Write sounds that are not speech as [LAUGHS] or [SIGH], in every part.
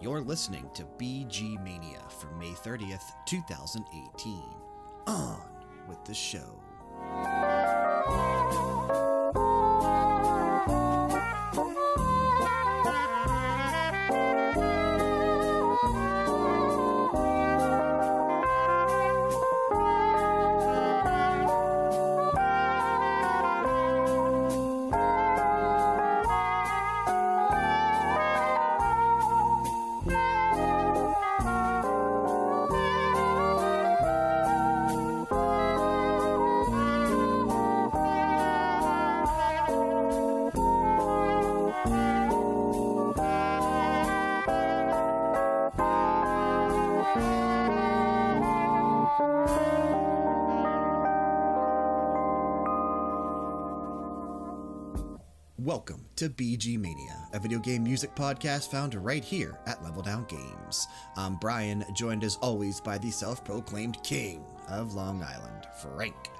You're listening to BG Mania for May 30th, 2018. On with the show. BG Mania, a video game music podcast found right here at Level Down Games. I'm Brian, joined as always by the self proclaimed king of Long Island, Frank.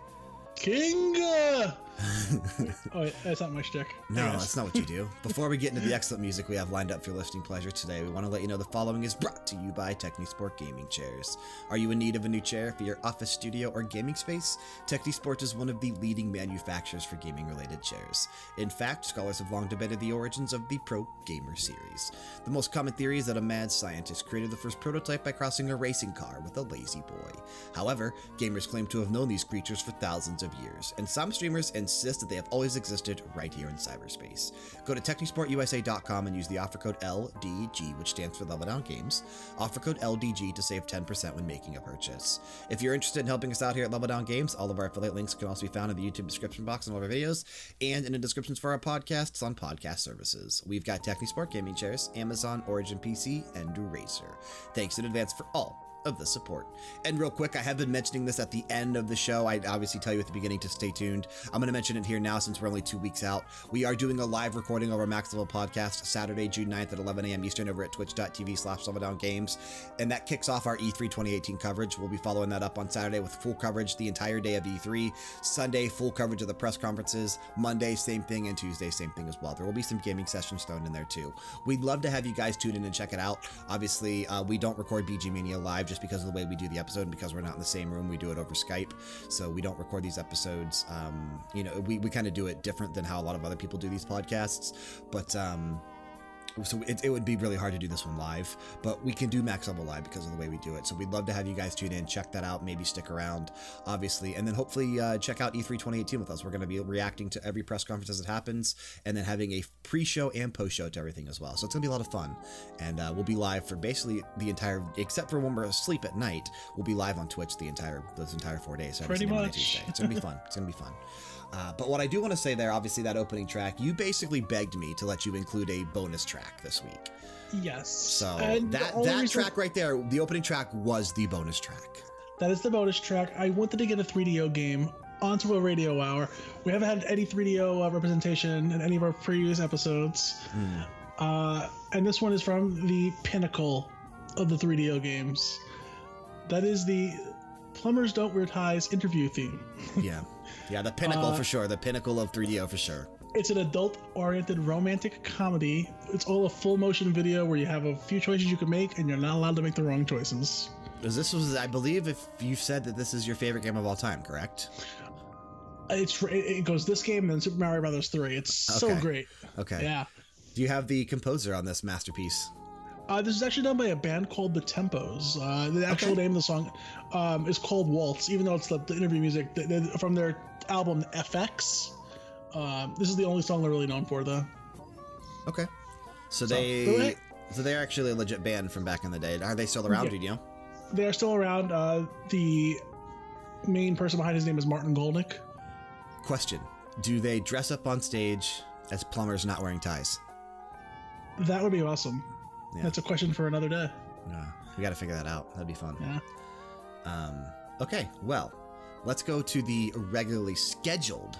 King! Uh... [LAUGHS] oh, wait, that's not my shtick. No, that's not what you do. [LAUGHS] Before we get into the excellent music we have lined up for your listening pleasure today, we want to let you know the following is brought to you by TechniSport Gaming Chairs. Are you in need of a new chair for your office, studio, or gaming space? TechniSport is one of the leading manufacturers for gaming related chairs. In fact, scholars have long debated the origins of the Pro Gamer series. The most common theory is that a mad scientist created the first prototype by crossing a racing car with a lazy boy. However, gamers claim to have known these creatures for thousands of years, and some streamers insist that they have always existed right here in cyberspace. Go to TechnisportUSA.com and use the offer code LDG, which stands for Level Down Games. Offer code LDG to save 10% when making a purchase. If you're interested in helping us out here at Level Down Games, all of our affiliate links can also be found in the YouTube description box in all of our videos and in the descriptions for our podcasts on podcast services. We've got TechniSport gaming chairs, Amazon, Origin PC, and Razer. Thanks in advance for all of the support. And real quick, I have been mentioning this at the end of the show. I obviously tell you at the beginning to stay tuned. I'm going to mention it here now since we're only two weeks out. We are doing a live recording of our Max Level podcast Saturday, June 9th at 11 a.m. Eastern over at twitch.tv slash Games. And that kicks off our E3 2018 coverage. We'll be following that up on Saturday with full coverage the entire day of E3. Sunday, full coverage of the press conferences. Monday, same thing. And Tuesday, same thing as well. There will be some gaming sessions thrown in there too. We'd love to have you guys tune in and check it out. Obviously, uh, we don't record BG Mania live just because of the way we do the episode and because we're not in the same room, we do it over Skype. So we don't record these episodes. Um, you know, we, we kind of do it different than how a lot of other people do these podcasts. But, um, so it, it would be really hard to do this one live, but we can do Max Level live because of the way we do it. So we'd love to have you guys tune in, check that out, maybe stick around, obviously, and then hopefully uh, check out E3 2018 with us. We're going to be reacting to every press conference as it happens, and then having a pre-show and post-show to everything as well. So it's going to be a lot of fun, and uh, we'll be live for basically the entire, except for when we're asleep at night, we'll be live on Twitch the entire those entire four days. Pretty much. It's going to be fun. It's going to be fun. [LAUGHS] Uh, but what I do want to say there, obviously, that opening track, you basically begged me to let you include a bonus track this week. Yes. So that, that track right there, the opening track was the bonus track. That is the bonus track. I wanted to get a 3DO game onto a radio hour. We haven't had any 3DO uh, representation in any of our previous episodes. Mm. Uh, and this one is from the pinnacle of the 3DO games. That is the Plumbers Don't Wear Ties interview theme. [LAUGHS] yeah. Yeah, the pinnacle uh, for sure. The pinnacle of 3DO for sure. It's an adult oriented romantic comedy. It's all a full motion video where you have a few choices you can make and you're not allowed to make the wrong choices. This was, I believe, if you said that this is your favorite game of all time, correct? It's it goes this game and then Super Mario Brothers 3. It's okay. so great. Okay. Yeah. Do you have the composer on this masterpiece? Uh, this is actually done by a band called The Tempos. Uh, the actual okay. name of the song um, is called Waltz, even though it's the, the interview music from their album FX. Um, this is the only song they're really known for, though. Okay. So, so they, so they're actually a legit band from back in the day. Are they still around? Yeah. Do you know? They are still around. Uh, the main person behind his name is Martin Goldnick. Question: Do they dress up on stage as plumbers not wearing ties? That would be awesome. Yeah. That's a question for another day. Yeah, we got to figure that out. That'd be fun. Yeah. Um, okay, well, let's go to the regularly scheduled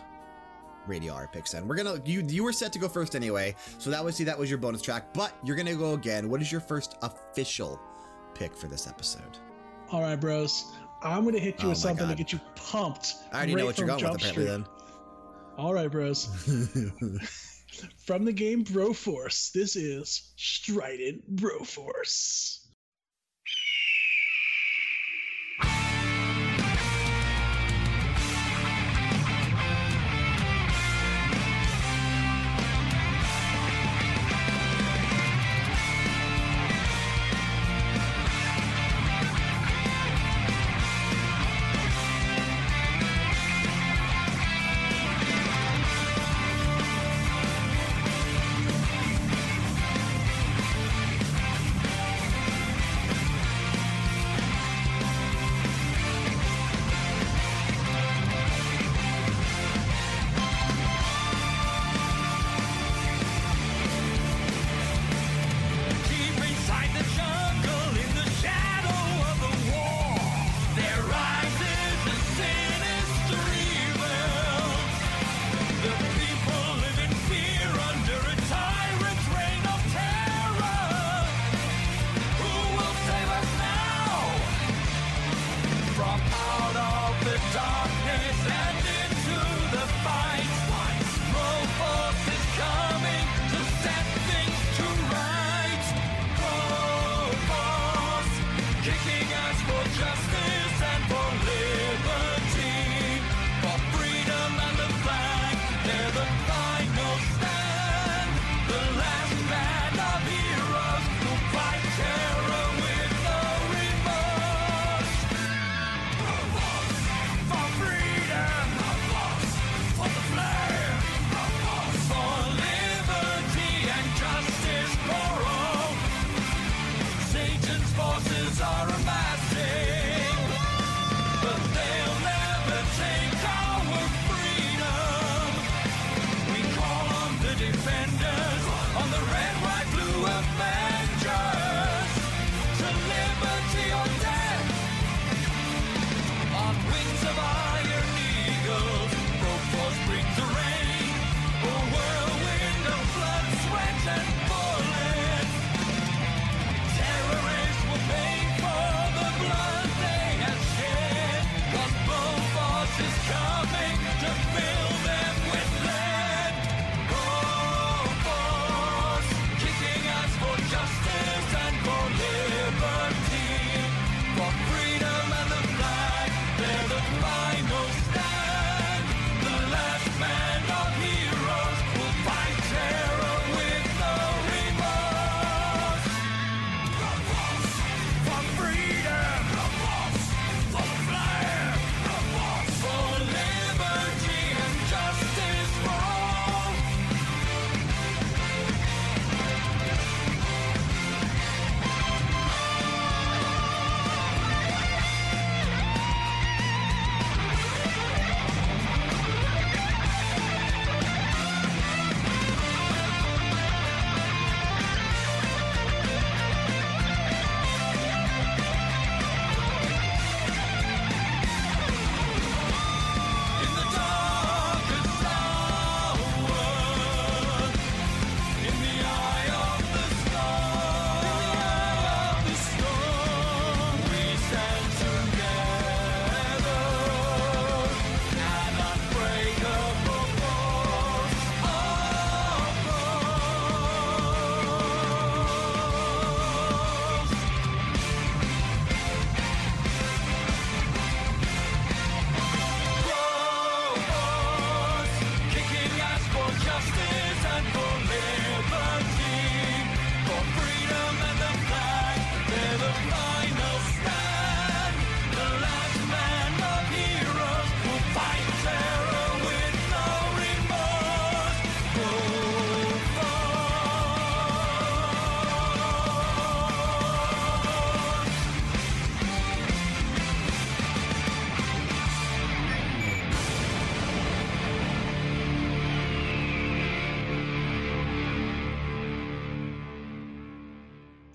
radio R picks then. We're gonna you you were set to go first anyway, so that was see that was your bonus track, but you're gonna go again. What is your first official pick for this episode? All right, bros. I'm gonna hit you oh with something God. to get you pumped. I already right know what you're going with apparently then. All right, bros. [LAUGHS] From the game Broforce, this is Strident Broforce.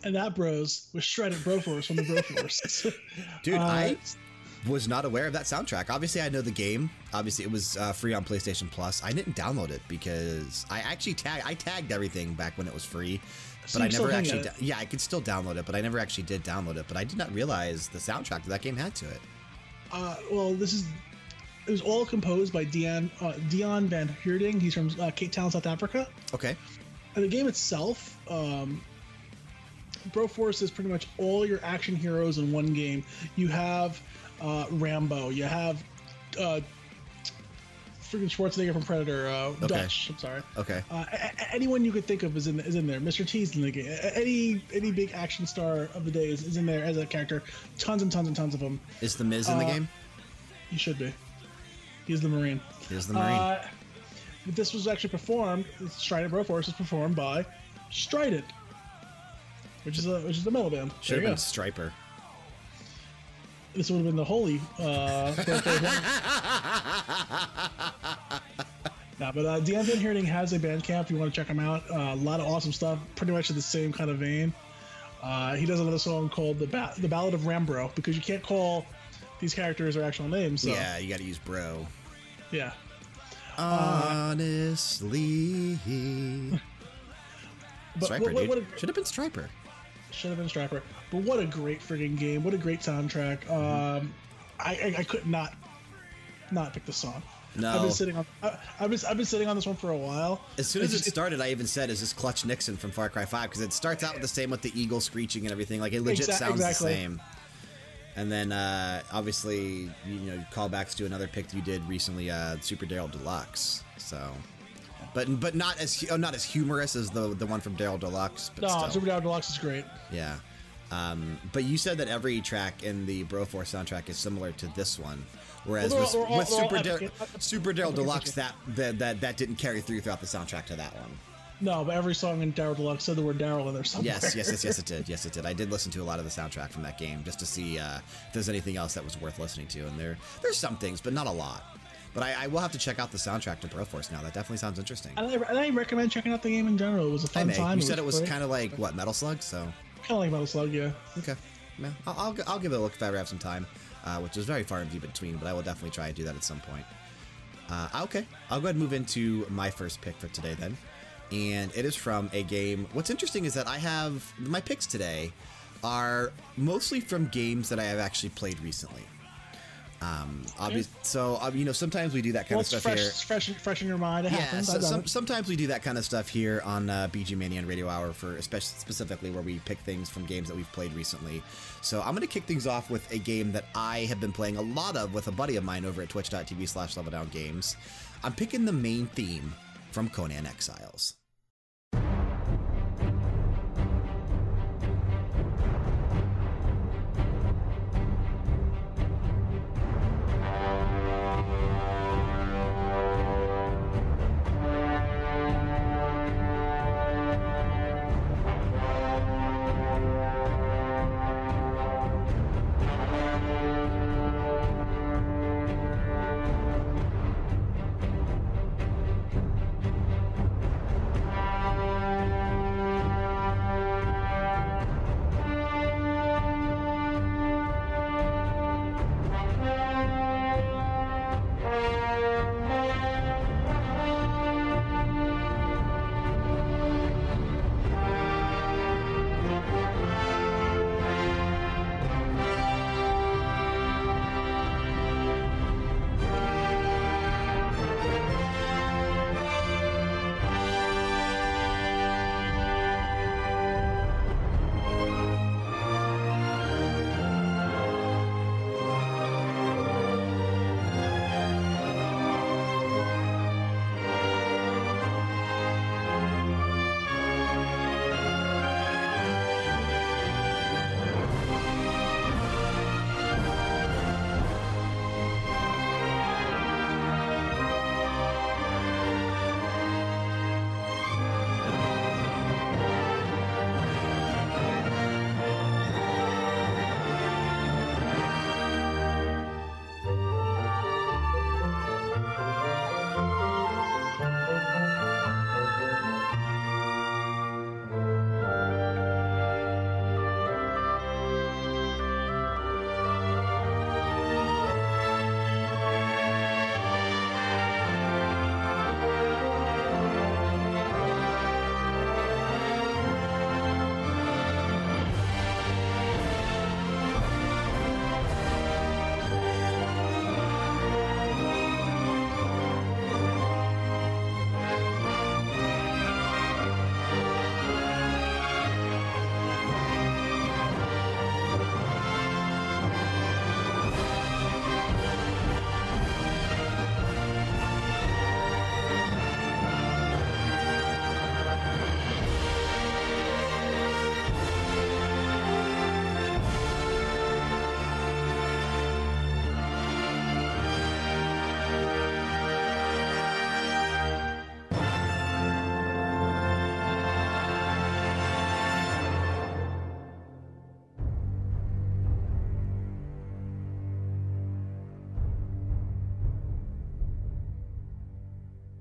And that bros was Shredded Broforce from the Broforce. [LAUGHS] Dude, uh, I was not aware of that soundtrack. Obviously, I know the game. Obviously, it was uh, free on PlayStation Plus. I didn't download it because I actually tag I tagged everything back when it was free, but I never actually. Yeah, I could still download it, but I never actually did download it. But I did not realize the soundtrack that that game had to it. Uh, well, this is it was all composed by Dion uh, Dion Van Heerding. He's from uh, Cape Town, South Africa. Okay. And the game itself, um, Broforce is pretty much all your action heroes in one game. You have uh, Rambo. You have uh, freaking Schwarzenegger from Predator. Uh, Okay. Dutch. I'm sorry. Okay. Uh, a- a- anyone you could think of is in is in there. Mr. T's in the game. A- Any any big action star of the day is, is in there as a character. Tons and tons and tons of them. Is the Miz in the Uh, game? He should be. He's the Marine. He's the Marine. Uh, but this was actually performed. Strident Broforce was performed by Strident, which is a which is a metal band. Should have been Stryper. This would have been the holy. Uh, Broforce [LAUGHS] one. Nah, but uh, Deon Van Heerding has a band camp. If you want to check him out, uh, a lot of awesome stuff. Pretty much in the same kind of vein. Uh, he does another song called the ba- the Ballad of Rambro because you can't call these characters their actual names. So, Yeah, you got to use bro. yeah. Honestly. [LAUGHS] But Stryper, what, what, dude. what a, Should have been Stryper. Should have been Stryper. But what a great friggin' game! What a great soundtrack. Um, I, I I could not not pick the song. No, I've been sitting on I, I've been I've been sitting on this one for a while. As soon as it started, I even said, "Is this Clutch Nixon from Far Cry 5? Because it starts out with the same with the eagle screeching and everything. Like it legit sounds exactly. the same. And then uh, obviously, you know, callbacks to another pick that you did recently, uh, Super Daryl Deluxe. So, but but not as oh, not as humorous as the the one from Daryl Deluxe. But No, still. Super Daryl Deluxe is great. Yeah. Um, but you said that every track in the Broforce soundtrack is similar to this one, whereas Well, with, all- with Super, Dar- Super Daryl Deluxe, that, that that that didn't carry through throughout the soundtrack to that one. No, but every song in Daryl Deluxe said the word Daryl in there somewhere. Yes, yes, yes, yes, it did. [LAUGHS] Yes, it did. I did listen to a lot of the soundtrack from that game just to see uh, if there's anything else that was worth listening to, and there there's some things, but not a lot. But I, I will have to check out the soundtrack to Broforce now. That definitely sounds interesting. And I, and I recommend checking out the game in general. It was a fun time. You said it was kind kind of like what Metal Slug, so kind of like Metal Slug, yeah. Okay. Yeah, I'll, I'll, I'll give it a look if I ever have some time, uh, which is very far in between, but I will definitely try and do that at some point. Uh, okay, I'll go ahead and move into my first pick for today then. And it is from a game. What's interesting is that I have my picks today are mostly from games that I have actually played recently. Um, obvious, so um, you know, sometimes we do that kind Well, of stuff fresh, here. fresh, fresh in your mind. It Yeah, happens. so, some, sometimes we do that kind of stuff here on uh, BG Mania and Radio Hour for especially specifically where we pick things from games that we've played recently. So I'm going to kick things off with a game that I have been playing a lot of with a buddy of mine over at twitch.tv slash level down games. I'm picking the main theme from Conan Exiles.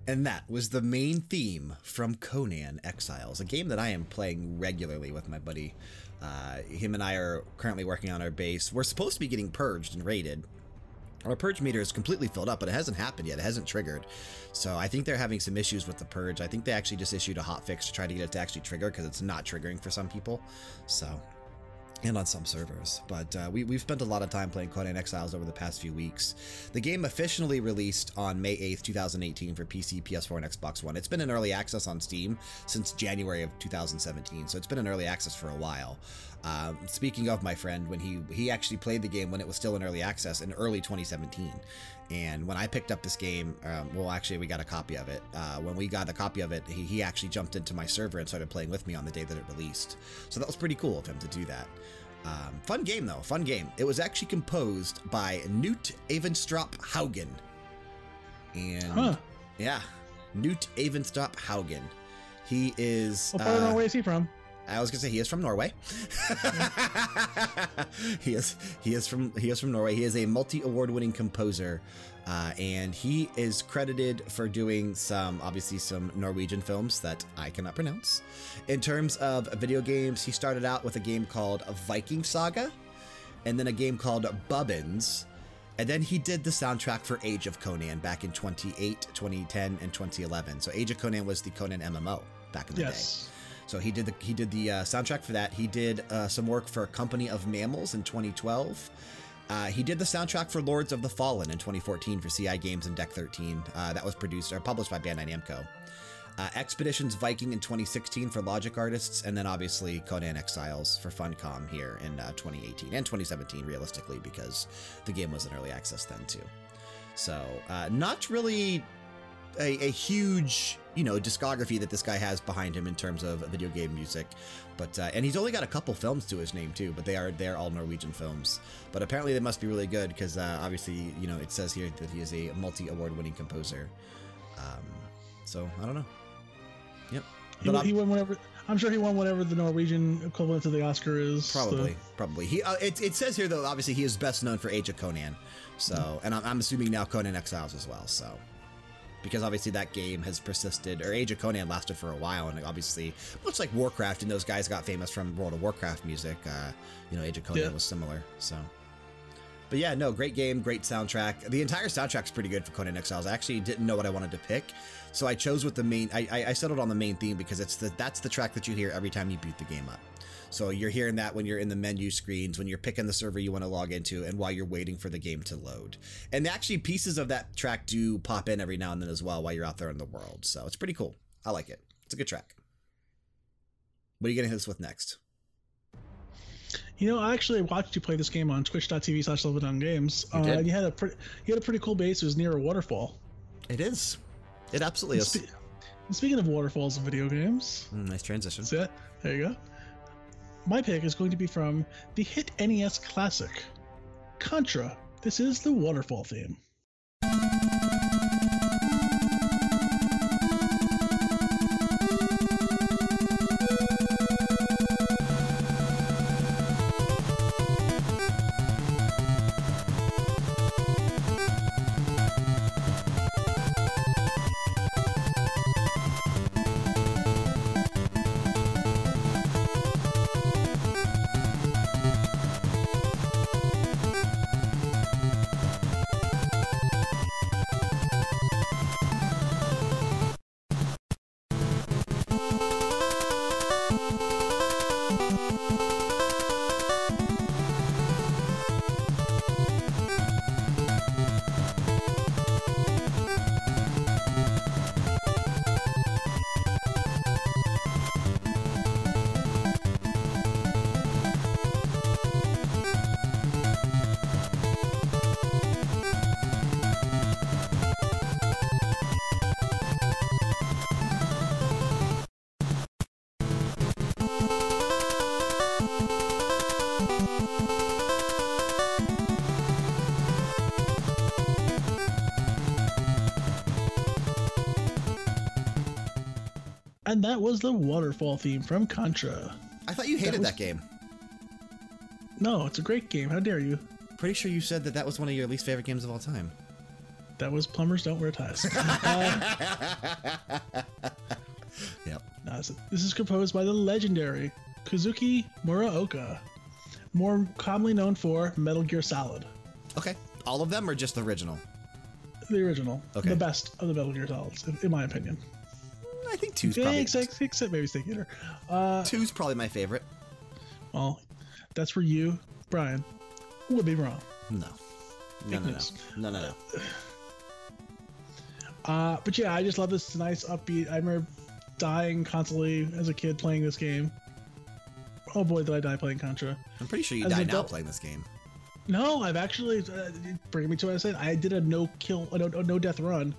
And that was the main theme from Conan Exiles, a game that I am playing regularly with my buddy. Uh, him and I are currently working on our base. We're supposed to be getting purged and raided. Our purge meter is completely filled up, but it hasn't happened yet. It hasn't triggered. So I think they're having some issues with the purge. I think they actually just issued a hotfix to try to get it to actually trigger because it's not triggering for some people. So and on some servers. But uh, we, we've spent a lot of time playing Conan Exiles over the past few weeks. The game officially released on May 8th, 2018 for PC, PS4, and Xbox One. It's been in early access on Steam since January of 2017, so it's been in early access for a while. Um, speaking of my friend, when he he actually played the game when it was still in early access in early 2017, and when I picked up this game, um, well, actually, we got a copy of it. Uh, when we got a copy of it, he, he actually jumped into my server and started playing with me on the day that it released. So that was pretty cool of him to do that. Um, fun game, though. Fun game. It was actually composed by Knut Avenstroup Haugen. And Huh. yeah, Knut Avenstroup Haugen. He is. What part of uh, Norway is he from? I was gonna say he is from Norway. [LAUGHS] he is he is from he is from Norway. He is a multi-award-winning composer, uh, and he is credited for doing some obviously some Norwegian films that I cannot pronounce. In terms of video games, he started out with a game called Viking Saga, and then a game called Bubbins. And then he did the soundtrack for Age of Conan back in 2008, 2010, and 2011. So Age of Conan was the Conan MMO back in the day. So he did the he did the uh, soundtrack for that. He did uh, some work for Company of Mammals in 2012. Uh, he did the soundtrack for Lords of the Fallen in 2014 for CI Games and Deck 13. Uh, that was produced or published by Bandai Namco. Expeditions Viking in 2016 for Logic Artists, and then obviously Conan Exiles for Funcom here in uh, 2018 and 2017, realistically, because the game was in early access then too. So, uh, not really a, a huge, you know, discography that this guy has behind him in terms of video game music. But uh, and he's only got a couple films to his name too, but they are they're all Norwegian films. But apparently they must be really good because uh, obviously you know it says here that he is a multi-award-winning composer. Um, so I don't know. Yep. He, But he won whatever. I'm sure he won whatever the Norwegian equivalent to the Oscar is. Probably, probably. He uh, it, it says here though. Obviously, he is best known for Age of Conan. So, and I'm, I'm assuming now Conan Exiles as well. So, because obviously that game has persisted, or Age of Conan lasted for a while, and obviously, much like Warcraft, and those guys got famous from World of Warcraft music. Uh, you know, Age of Conan Yeah. was similar. So. But yeah, no, great game, great soundtrack. The entire soundtrack's pretty good for Conan Exiles. I actually didn't know what I wanted to pick, so I chose with the main. I, I, I settled on the main theme because it's the that's the track that you hear every time you boot the game up. So you're hearing that when you're in the menu screens, when you're picking the server you want to log into, and while you're waiting for the game to load. And actually, pieces of that track do pop in every now and then as well while you're out there in the world. So it's pretty cool. I like it. It's a good track. What are you going to hit us with next? You know, I actually watched you play this game on Twitch.tv slash Level Down Games. You uh, you had a pretty, you had a pretty cool base. It was near a waterfall. It is. It absolutely is. Spe- and speaking of waterfalls in video games, Mm, nice transition. that's it. There you go. My pick is going to be from the hit NES classic, Contra. This is the waterfall theme. That was the waterfall theme from Contra. I thought you hated was- that game. No, it's a great game. How dare you? Pretty sure you said that that was one of your least favorite games of all time. That was plumbers don't wear ties. Uh, [LAUGHS] [LAUGHS] Yep. this- is composed by the legendary Kazuki Muraoka, more commonly known for Metal Gear Solid, Okay. All of them or just the original? the original, Okay. the best of the Metal Gear Solids, in my opinion. I think two's Yeah, probably except, except maybe Snake Eater. Uh, two's probably my favorite. well, that's where you, Brian, would be wrong. No. No, no, no. No, no, no. Uh, but yeah, I just love this nice upbeat. I remember dying constantly as a kid playing this game. Oh boy, did I die playing Contra. I'm pretty sure you As died now playing this game. No, I've actually uh, bringing me to what I said. I did a no kill, a no, a no death run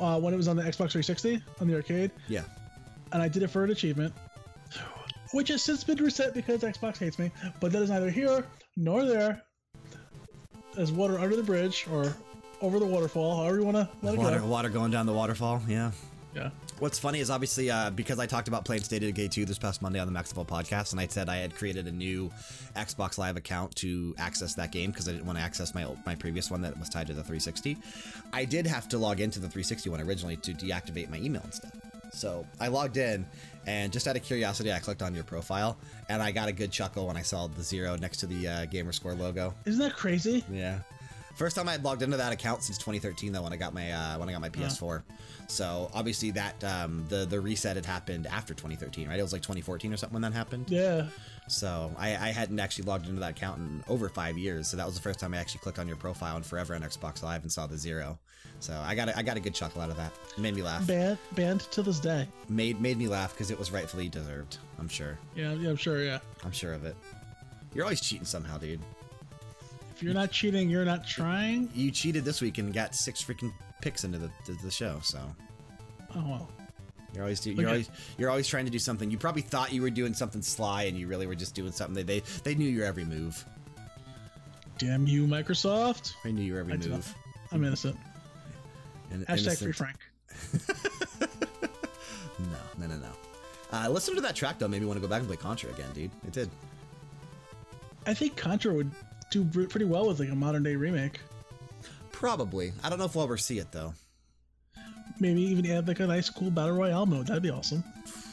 uh, when it was on the Xbox 360 on the arcade, Yeah. and I did it for an achievement, which has since been reset because Xbox hates me. But that is neither here nor there. As water under the bridge or over the waterfall, however you want to let it go. water going down the waterfall. Yeah. Yeah. What's funny is obviously uh, because I talked about playing State of Decay 2 this past Monday on the Max Level podcast, and I said I had created a new Xbox Live account to access that game because I didn't want to access my old, my previous one that was tied to the 360. I did have to log into the 360 one originally to deactivate my email and stuff. So I logged in, and just out of curiosity, I clicked on your profile, and I got a good chuckle when I saw the zero next to the uh, Gamerscore logo. Isn't that crazy? Yeah. First time I had logged into that account since 2013, though, when I got my uh, when I got my PS4. So obviously that um, the the reset had happened after 2013, right? It was like 2014 or something when that happened. Yeah. So I, I hadn't actually logged into that account in over five years. So that was the first time I actually clicked on your profile and forever on Xbox Live and saw the zero. So I got a, I got a good chuckle out of that. It made me laugh. Banned, banned to this day. Made made me laugh because it was rightfully deserved. I'm sure. Yeah, yeah, I'm sure. Yeah. I'm sure of it. You're always cheating somehow, dude. If you're not cheating, you're not trying. You cheated this week and got six freaking picks into the, the, the show. So Oh well. You're always do, you're at- always you're always trying to do something. You probably thought you were doing something sly, and you really were just doing something. They they, they knew your every move. Damn you, Microsoft. They knew your every I move. I'm innocent. In- Hashtag innocent. free Frank. [LAUGHS] No, no, no, no. Uh, listen to that track though. Maybe want to go back and play Contra again, dude. It did. I think Contra would do pretty well with like a modern day remake. Probably. I don't know if we'll ever see it though. Maybe even add like a nice cool battle royale mode. That'd be awesome.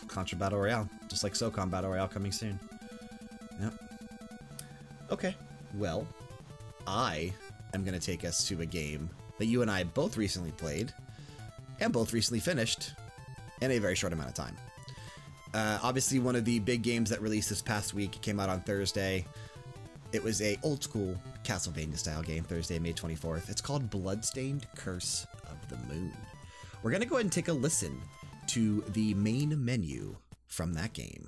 Contra Battle Royale, just like SOCOM Battle Royale coming soon. Yep. Okay. Well, I am going to take us to a game that you and I both recently played and both recently finished in a very short amount of time. Uh, obviously, one of the big games that released this past week came out on Thursday. It was a old school Castlevania style game, Thursday, May 24th. It's called Bloodstained Curse of the Moon. We're going to go ahead and take a listen to the main menu from that game.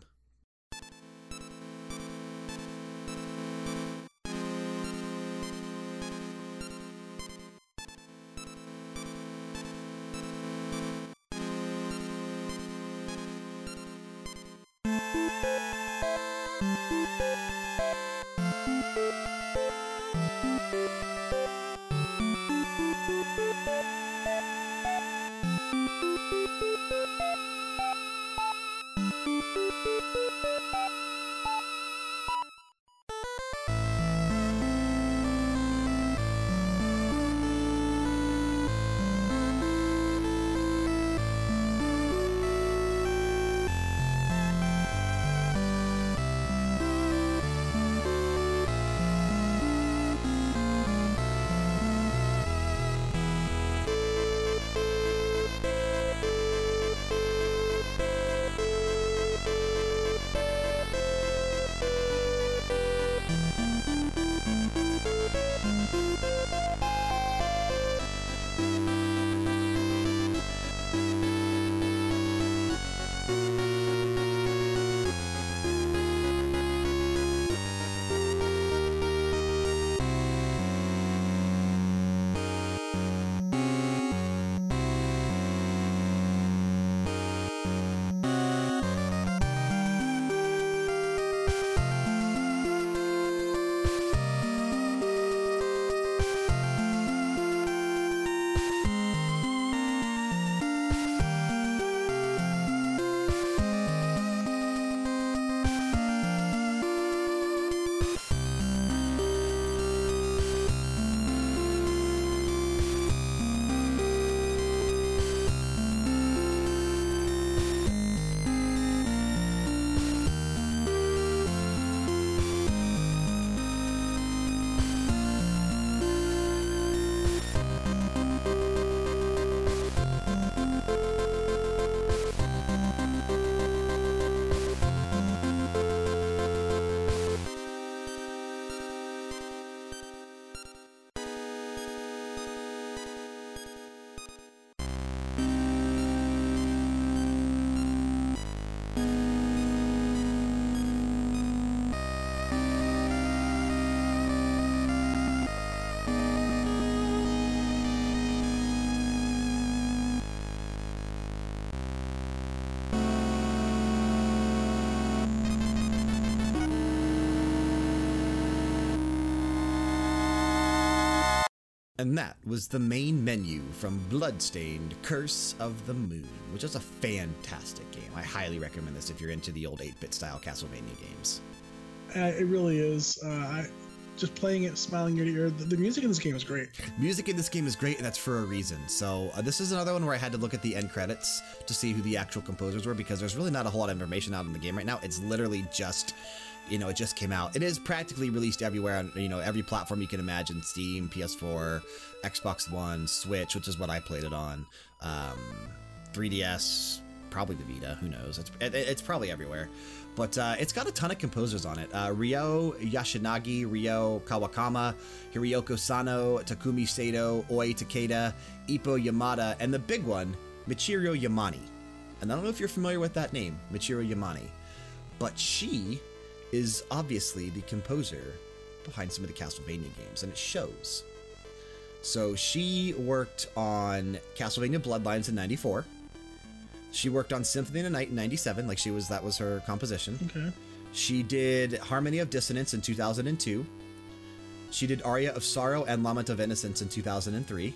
And that was the main menu from Bloodstained Curse of the Moon, which is a fantastic game. I highly recommend this if you're into the old 8 bit style Castlevania games. Uh, it really is. Uh, I, just playing it, smiling ear to ear. The, the, music in this game is great. [LAUGHS] Music in this game is great, and that's for a reason. So, uh, this is another one where I had to look at the end credits to see who the actual composers were because there's really not a whole lot of information out in the game right now. It's literally just you know, it just came out. It is practically released everywhere on, you know, every platform you can imagine Steam, PS4, Xbox One, Switch, which is what I played it on, um, 3DS, probably the Vita, who knows? It's, it, it's probably everywhere. But uh, it's got a ton of composers on it. Uh, Ryo Yashinagi, Ryo Kawakami, Hiroyoko Sano, Takumi Sato, Oi Takeda, Ippo Yamada, and the big one, Michiru Yamane. And I don't know if you're familiar with that name, Michiru Yamane. But she is obviously the composer behind some of the Castlevania games, and it shows. So she worked on Castlevania Bloodlines in 94. She worked on Symphony of the Night in 97, like she was, that was her composition. Okay. She did Harmony of Dissonance in 2002. She did Aria of Sorrow and Lament of Innocence in 2003.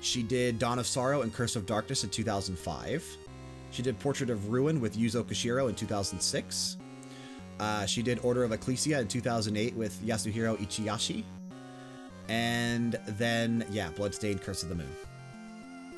She did Dawn of Sorrow and Curse of Darkness in 2005. She did Portrait of Ruin with Yuzo Koshiro in 2006. Uh, she did Order of Ecclesia in 2008 with Yasuhiro Ichihashi. And then, yeah, Bloodstained Curse of the Moon.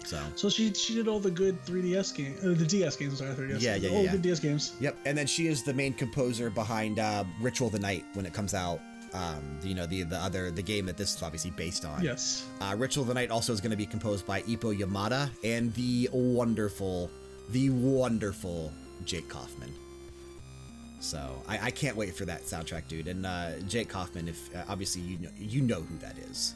So, so she she did all the good 3DS games, uh, the DS games. Sorry, 3DS. Yeah, yeah, all yeah. the DS games. Yep, and then she is the main composer behind uh, Ritual of the Night when it comes out. Um, you know the the other the game that this is obviously based on. Yes. Uh, Ritual of the Night also is going to be composed by Ippo Yamada and the wonderful, the wonderful Jake Kaufman. So I, I, can't wait for that soundtrack, dude. And uh, Jake Kaufman, if uh, obviously you know you know who that is,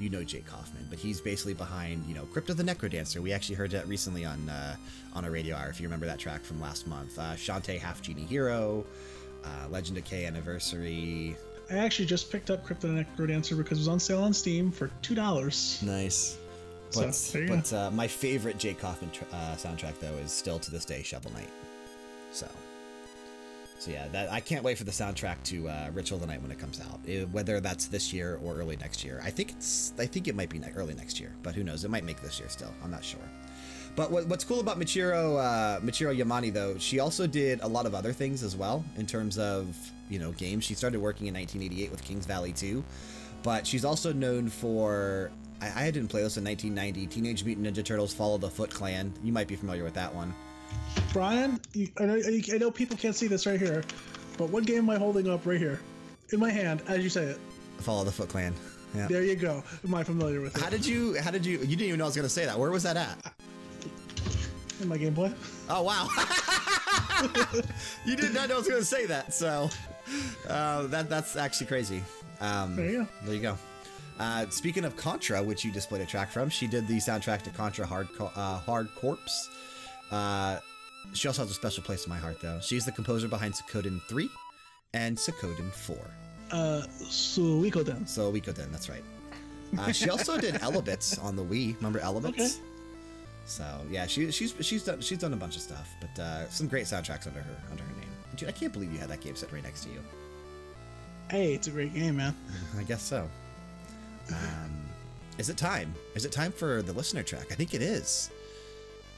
you know Jake Kaufman, but he's basically behind you know Crypt of the Necrodancer. We actually heard that recently on uh, on a radio hour. If you remember that track from last month, uh, Shantae Half Genie Hero, uh, Legend of Kay Anniversary. I actually just picked up Crypt of the Necrodancer because it was on sale on Steam for two dollars. Nice. But, so, but uh, my favorite Jake Kaufman soundtrack though is still to this day Shovel Knight. So. So yeah, that I can't wait for the soundtrack to uh, Ritual of the Night when it comes out. It, whether that's this year or early next year. I think it's I think it might be early next year, but who knows? It might make this year still. I'm not sure. But what, what's cool about Michiru uh, Michiru Yamane though, she also did a lot of other things as well in terms of you know games. She started working in 1988 with Kings Valley 2, but she's also known for I, I didn't play this in 1990. Teenage Mutant Ninja Turtles: Follow the Foot Clan. You might be familiar with that one. Brian, you, I, know, I know people can't see this right here, but what game am I holding up right here? In my hand, as you say it. Follow the Foot Clan. Yeah. There you go. Am I familiar with it? How did you? How did you? You didn't even know I was going to say that. Where was that at? In my Game Boy. Oh wow! [LAUGHS] you did not know I was going to say that. So uh, that that's actually crazy. Um, there you go. There you go. Uh, speaking of Contra, which you displayed a track from, she did the soundtrack to Contra Hard uh, Hard Corps. Uh, she also has a special place in my heart, though. She's the composer behind Suikoden 3 and Suikoden 4. Uh, Suikoden. Suikoden, that's right. Uh, she also did [LAUGHS] Elebits on the Wii. Remember Elebits? Okay. So yeah, she, she's she's done she's done a bunch of stuff, but uh, some great soundtracks under her under her name. Dude, I can't believe you had that game set right next to you. Hey, it's a great game, man. [LAUGHS] I guess so. [LAUGHS] Um, is it time? Is it time for the listener track? I think it is.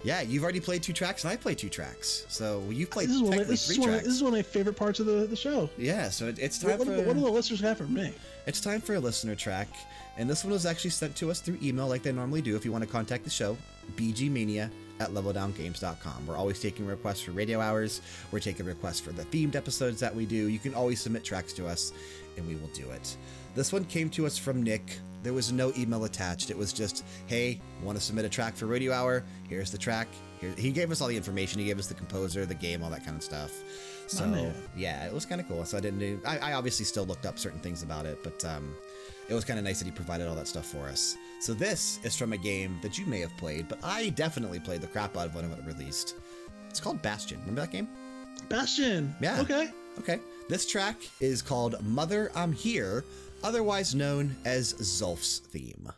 Yeah, you've already played two tracks, and I played two tracks. So you've played this is, one of, this, three is one tracks. of, this is one of my favorite parts of the, the show. Yeah, so it, it's time what, for. What, what do the listeners have for me? It's time for a listener track, and this one was actually sent to us through email, like they normally do. If you want to contact the show, bgmania at leveldowngames.com. We're always taking requests for radio hours. We're taking requests for the themed episodes that we do. You can always submit tracks to us, and we will do it. This one came to us from Nick. There was no email attached. It was just, hey, want to submit a track for Radio Hour? Here's the track. Here, he gave us all the information. He gave us the composer, the game, all that kind of stuff. So yeah, it was kind of cool. So I didn't do. I, I, obviously still looked up certain things about it, but um, it was kind of nice that he provided all that stuff for us. So this is from a game that you may have played, but I definitely played the crap out of when it was released. It's called Bastion. Remember that game? Bastion. Yeah. Okay. Okay. This track is called Mother I'm Here, otherwise known as Zulf's theme.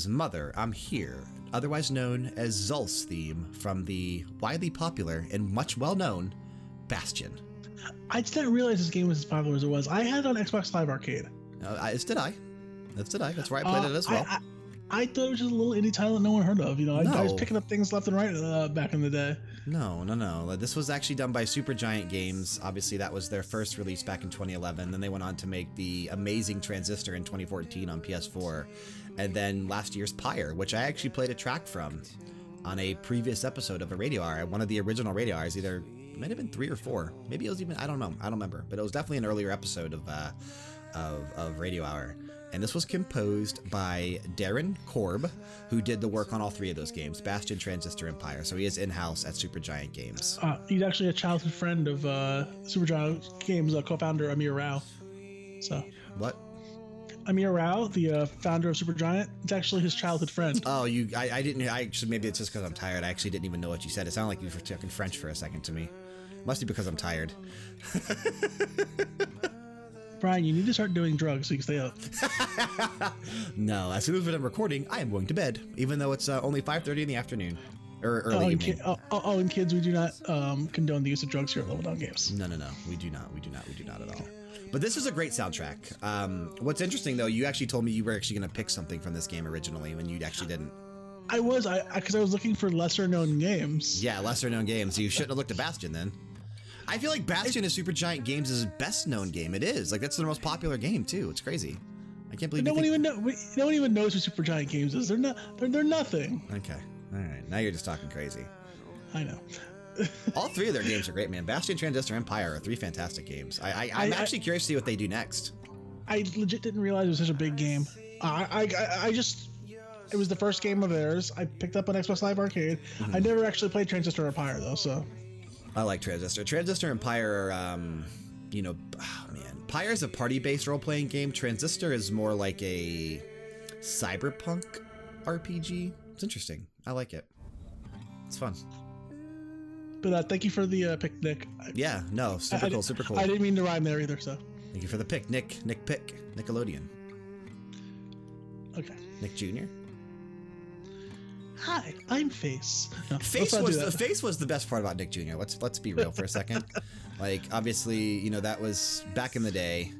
Was Mother, I'm Here, otherwise known as Zul's theme from the widely popular and much well known Bastion. I didn't realize this game was as popular as it was. I had it on Xbox Live Arcade. Uh, I- as did I. As did I. That's where I played Uh, it as well. I, I thought it was just a little indie title that no one heard of. You know, I, I was picking up things left and right uh, back in the day. No, no, no. This was actually done by Supergiant Games. Obviously, that was their first release back in 2011. Then they went on to make the amazing Transistor in 2014 on PS4. And then last year's Pyre, which I actually played a track from on a previous episode of a radio hour, one of the original radio hours, either it might have been three or four. Maybe it was even, I don't know. I don't remember. But it was definitely an earlier episode of, uh, of, of Radio Hour. And this was composed by Darren Korb, who did the work on all three of those games Bastion, Transistor, and Pyre. So he is in house at Supergiant Games. Uh, he's actually a childhood friend of uh, Supergiant Games uh, co-founder Amir Rao. So What? Amir Rao, the uh, founder of Supergiant, it's actually his childhood friend. Oh, you. I, I didn't. I actually. Maybe it's just because I'm tired. I actually didn't even know what you said. It sounded like you were talking French for a second to me. Must be because I'm tired. [LAUGHS] Brian, you need to start doing drugs so you can stay up. [LAUGHS] No, as soon as we're done recording, I am going to bed, even though it's uh, only 5:30 in the afternoon or early Oh and, evening. oh, oh, and kids, we do not um, condone the use of drugs here at Level Down Games. No, no, no. We do not. We do not. We do not at all. But this is a great soundtrack. Um, what's interesting though, you actually told me you were actually going to pick something from this game originally, when you actually didn't. I was, I because I, was looking for lesser known games. Yeah, lesser known games. You shouldn't have looked at Bastion then. I feel like Bastion is Supergiant Games' best known game. It is like that's their most popular game too. It's crazy. I can't believe No one even know. we- No one even knows who Supergiant Games is. They're not. They're, they're nothing. Okay, all right. Now you're just talking crazy. I know. [LAUGHS] All three of their games are great, man. Bastion, Transistor, and Pyre are three fantastic games. I, I, I'm I- I- actually curious to see what they do next. I legit didn't realize it was such a big game. I, I, I- just. It was the first game of theirs. I picked up on Xbox Live Arcade. Mm-hmm. I never actually played Transistor and Pyre though, so I like Transistor. Transistor and Pyre are, um, you know, oh, man. Pyre is a party-based role-playing game. Transistor is more like a cyberpunk RPG. It's interesting. I like it. It's fun. But uh, thank you for the uh, pick, Nick. Yeah, no, super I- cool, super cool. I didn't mean to rhyme there either. So Thank you for the pick, Nick. Nick Pick, Nickelodeon, okay. Nick Jr. Hi, I'm Face. No, Face was the face was the best part about Nick Jr. Let's let's be real for a second. [LAUGHS] like obviously, you know that was back in the day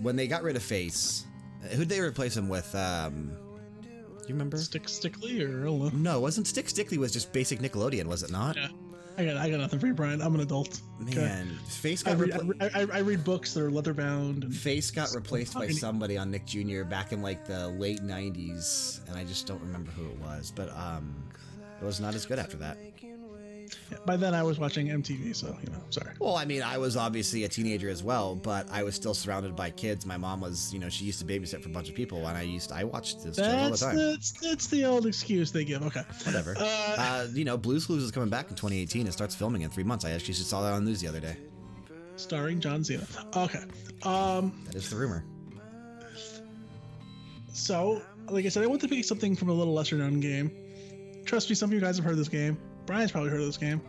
when they got rid of Face. Who'd they replace him with? Um, do you remember? Stick Stickly or I. No, it wasn't Stick Stickly was just basic Nickelodeon, was it not? Yeah. I got I got nothing for you, Brian. I'm an adult. Okay. Man, Face I got read, I, repla- re- I, I read books that are leather bound and Face got replaced by somebody on Nick Jr. back in like the late '90s, and I just don't remember who it was. But um, it was not as good after that. By then I was watching MTV, so you know, sorry. Well, I mean, I was obviously a teenager as well, but I was still surrounded by kids. My mom was, you know, she used to babysit for a bunch of people, and I used, I watched this show all the That's time. that's that's the old excuse they give. Okay. Whatever. Uh, Uh, you know, Blues Clues is coming back in 2018. It starts filming in three months. I actually just saw that on the news the other day. starring John Cena. Okay. Um. That is the rumor. So like I said, I want to pick something from a little lesser known game. Trust me, some of you guys have heard this game. Brian's probably heard of this game.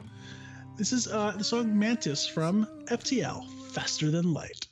This is uh, the song Mantis from FTL, Faster Than Light.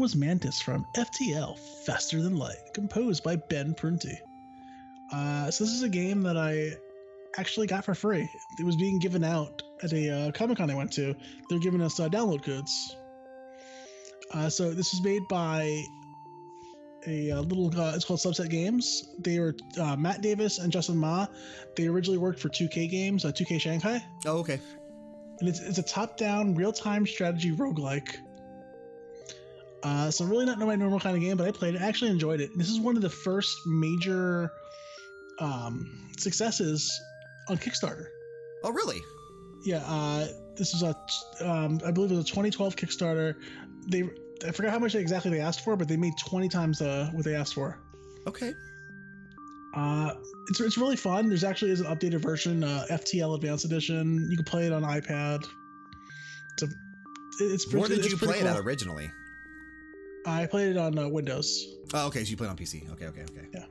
Was Mantis from FTL, Faster Than Light, composed by Ben Prunty. Uh, so this is a game that I actually got for free. It was being given out at a uh, Comic Con I went to. They're giving us uh, download codes. Uh, so this was made by a, uh little. Uh, it's called Subset Games. They were uh, Matt Davis and Justin Ma. They originally worked for 2K Games, uh, 2K Shanghai, Oh, okay. and it's it's a top-down real-time strategy roguelike. Uh, so really not my normal kind of game, but I played it. I actually enjoyed it. This is one of the first major um, successes on Kickstarter. Oh, really? Yeah, uh, this is a, um, I believe it was a 2012 Kickstarter. They, I forgot how much exactly they asked for, but they made 20 times uh, what they asked for. Okay. Uh, it's, it's really fun. There's actually is an updated version, uh, FTL Advanced Edition. You can play it on iPad. It's a, it's pretty. Where did it's you play it at originally? I played it on uh, Windows. Oh, okay. So you played on PC. Okay, okay, okay. Yeah.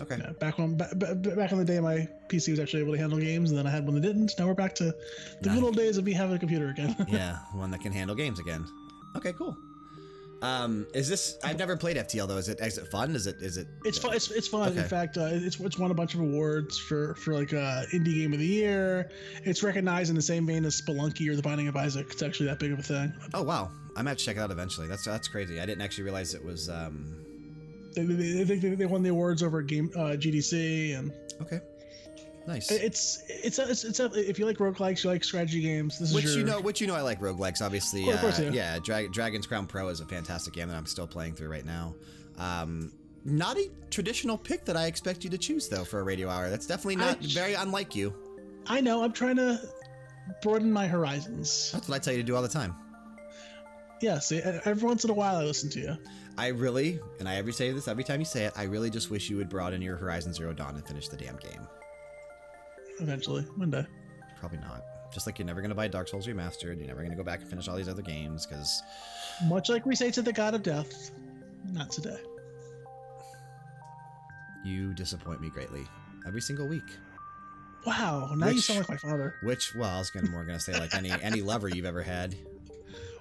Okay. Yeah, back when ba- ba- back in the day, my PC was actually able to handle games, and then I had one that didn't. Now we're back to the Nice. good old days of me having a computer again. [LAUGHS] yeah, one that can handle games again. Okay, cool. Um, is this? I've never played FTL though. Is it? Is it fun? Is it? Is it? It's fun. It's, it's fun. In fact, uh, it's it's won a bunch of awards for for like uh, indie game of the year. It's recognized in the same vein as Spelunky or The Binding of Isaac. It's actually that big of a thing. Oh wow, I might have to check it out eventually. That's that's crazy. I didn't actually realize it was. Um, They, they, they, they, they won the awards over game uh, GDC, and okay, nice. it's it's a, it's, it's a, if you like roguelikes, you like strategy games. This Which is your, you know, which you know, I like roguelikes. Obviously, Well, of course uh, yeah. Dra- Dragon's Crown Pro is a fantastic game that I'm still playing through right now. Um, not a traditional pick that I expect you to choose, though, for a radio hour. That's definitely not very unlike you. I know. I'm trying to broaden my horizons. That's what I tell you to do all the time. Yeah. See, every once in a while I listen to you. I really, and I every say this every time you say it, I really just wish you would broaden your Horizon Zero Dawn and finish the damn game. Eventually, one day. Probably not. Just like you're never going to buy Dark Souls Remastered, you're never going to go back and finish all these other games because Much like we say to the God of Death, not today. you disappoint me greatly every single week. Wow. Now you sound like my father. Which, well, I was gonna more gonna say like any [LAUGHS] any lover you've ever had.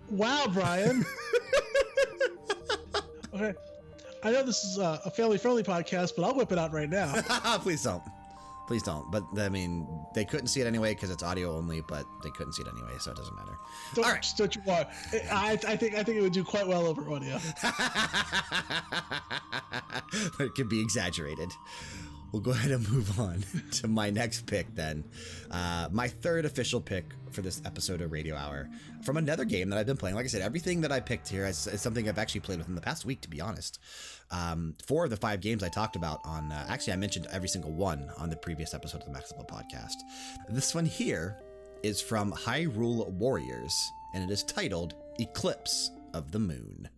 Wow, Brian. [LAUGHS] okay. I know this is uh, a family friendly podcast, but I'll whip it out right now. [LAUGHS] Please don't. Please don't. But I mean, they couldn't see it anyway because it's audio only. But they couldn't see it anyway, so it doesn't matter. Don't, All right. don't you want? I, I think I think it would do quite well over audio. but [LAUGHS] it could be exaggerated. We'll go ahead and move on [LAUGHS] to my next pick then. Uh, my third official pick for this episode of Radio Hour from another game that I've been playing. Like I said, everything that I picked here is, is something I've actually played within the past week, to be honest. Um, four of the five games I talked about on, uh, actually, I mentioned every single one on the previous episode of the Maximum podcast. This one here is from Hyrule Warriors, and it is titled Eclipse of the Moon.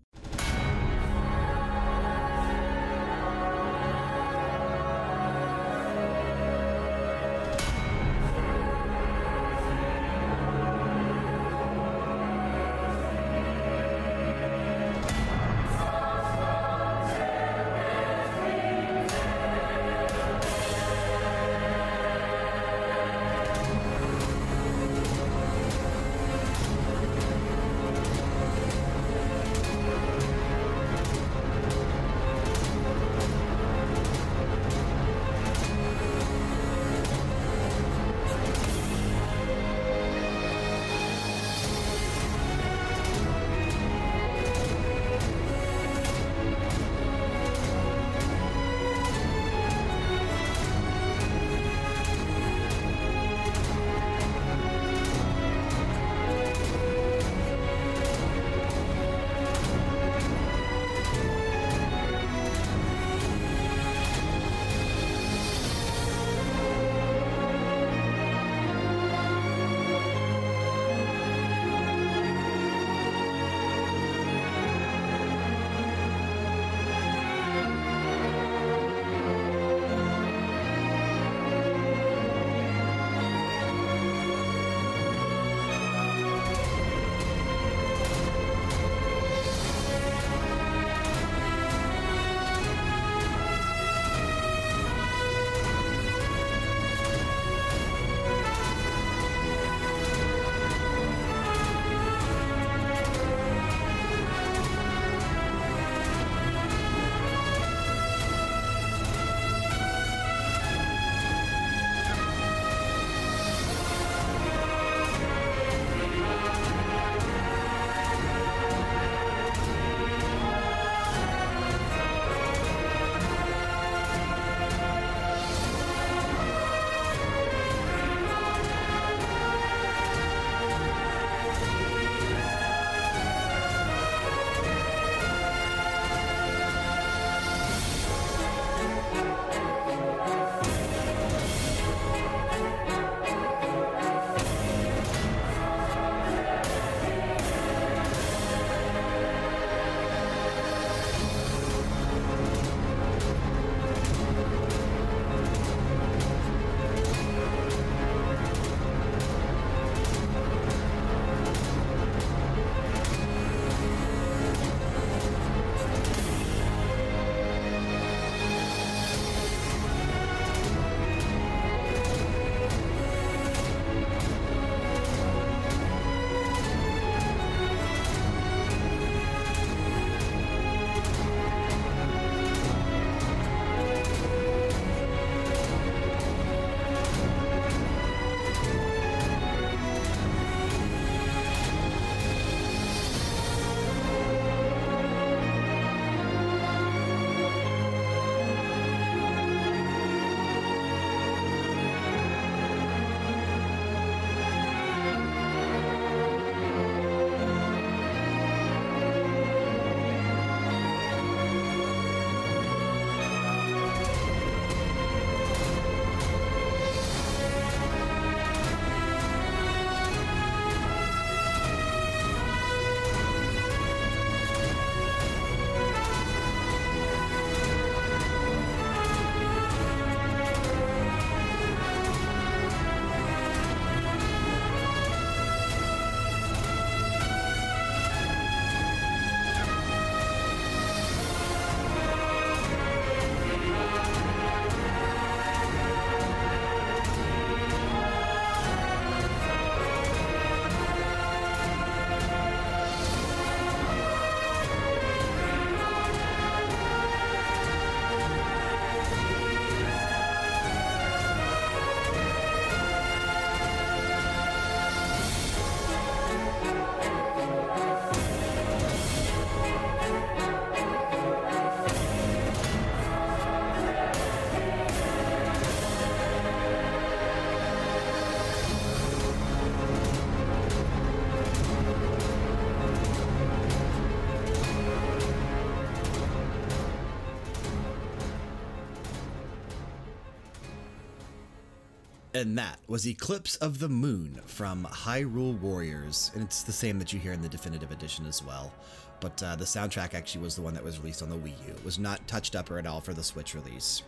And that was Eclipse of the Moon from Hyrule Warriors. And it's the same that you hear in the Definitive Edition as well. But uh, the soundtrack actually was the one that was released on the Wii U. It was not touched up or at all for the Switch release.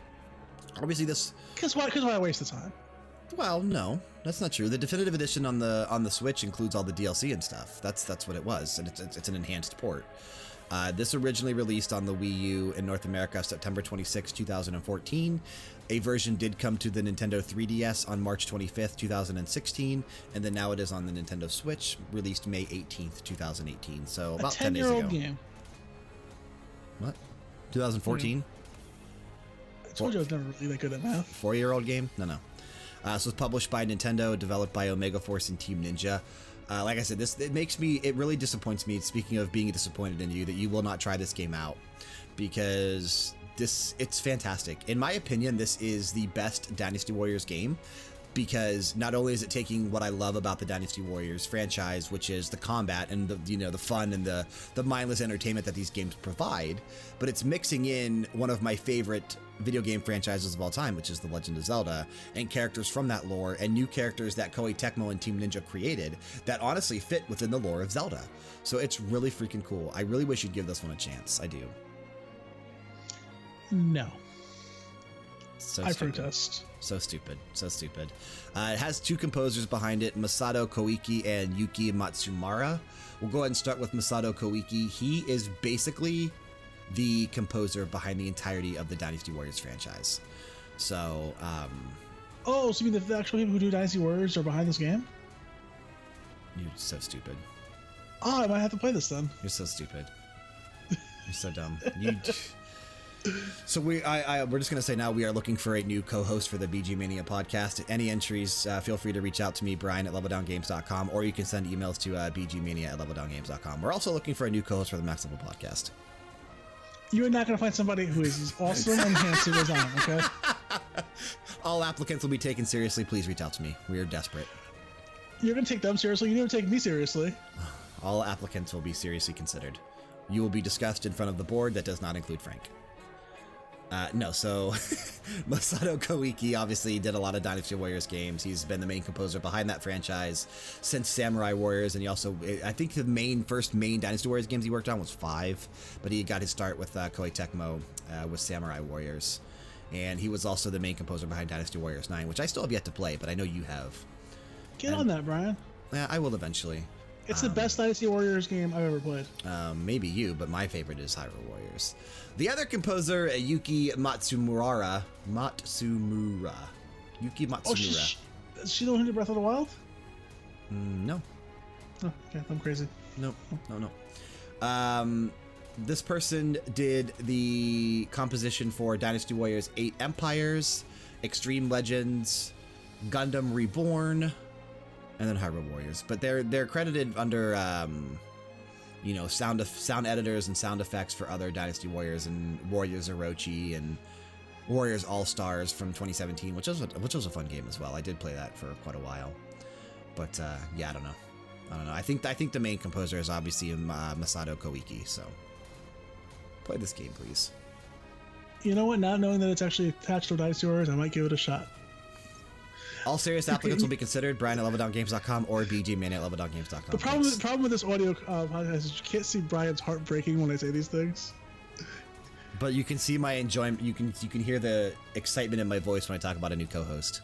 Obviously, this. Because why? Because why waste the time? Well, no, that's not true. The definitive edition on the on the Switch includes all the DLC and stuff. That's that's what it was, and it's it's, it's an enhanced port. Uh, this originally released on the Wii U in North America September 26, 2014. A version did come to the Nintendo 3DS on March 25th, 2016, and then now it is on the Nintendo Switch, released May 18th, 2018. So about a 10 days ten-year-old ago. game. What? 2014? I told you I was never really that good at math. four year old game? No, no. Uh, so it's published by Nintendo, developed by Omega Force and Team Ninja. Uh, like I said, this it makes me it really disappoints me. Speaking of being disappointed in you, that you will not try this game out because this it's fantastic. In my opinion, this is the best Dynasty Warriors game because not only is it taking what I love about the Dynasty Warriors franchise, which is the combat and the you know the fun and the the mindless entertainment that these games provide, but it's mixing in one of my favorite video game franchises of all time, which is The Legend of Zelda, and characters from that lore and new characters that Koei Tecmo and Team Ninja created that honestly fit within the lore of Zelda. So it's really freaking cool. I really wish you'd give this one a chance. I do. No, So I stupid. protest. So stupid. So stupid. Uh, it has two composers behind it Masato Koike and Yuki Matsumura. We'll go ahead and start with Masato Koike. He is basically the composer behind the entirety of the Dynasty Warriors franchise. So, um, Oh, so you mean the, the actual people who do Dynasty Warriors are behind this game? you're so stupid. Oh, I might have to play this then. You're so stupid. You're so dumb. You. [LAUGHS] [LAUGHS] So we, I, I, we're just gonna say now we are looking for a new co-host for the BG Mania podcast. Any entries, uh, feel free to reach out to me, Brian at leveldowngames.com, or you can send emails to uh, bgmania at leveldowngames.com. We're also looking for a new co-host for the Max Level podcast. You're not going to find somebody who is as awesome and handsome as I am, okay? [LAUGHS] All applicants will be taken seriously. Please reach out to me. We are desperate. You're going to take them seriously. You never take me seriously. All applicants will be seriously considered. You will be discussed in front of the board. That does not include Frank. Uh, no, so [LAUGHS] Masato Koike obviously did a lot of Dynasty Warriors games. He's been the main composer behind that franchise since Samurai Warriors, and he also, I think the main first main Dynasty Warriors games he worked on was five, but he got his start with uh, Koei Tecmo uh, with Samurai Warriors, and he was also the main composer behind Dynasty Warriors 9, which I still have yet to play, but I know you have. Get on that, Brian. Yeah, I will eventually. It's the best Dynasty Warriors game I've ever played. Um, maybe you, but my favorite is Hyrule Warriors. The other composer, uh, Yuki Matsumura. Matsumura. Yuki Matsumura. Oh, she, she, is she the one who did Breath of the Wild? Mm, no, Oh, okay, I'm crazy. no, no, no. Um, this person did the composition for Dynasty Warriors 8 Empires, Extreme Legends, Gundam Reborn, and then Hyrule Warriors. But they're they're credited under um, you know sound sound editors and sound effects for other Dynasty Warriors and Warriors Orochi and Warriors All Stars from 2017, which was a, which was a fun game as well. I did play that for quite a while. But uh, yeah, I don't know. I don't know. I think I think the main composer is obviously uh, Masato Koike. So play this game, please. You know what? Not knowing that it's actually attached to Dynasty Warriors, I might give it a shot. All serious applicants will be considered. Brian at leveldowngames.com or bgman at leveldowngames.com. The problem, the problem with this audio uh, podcast is you can't see Brian's heart breaking when I say these things. But you can see my enjoyment. You can you can hear the excitement in my voice when I talk about a new co-host.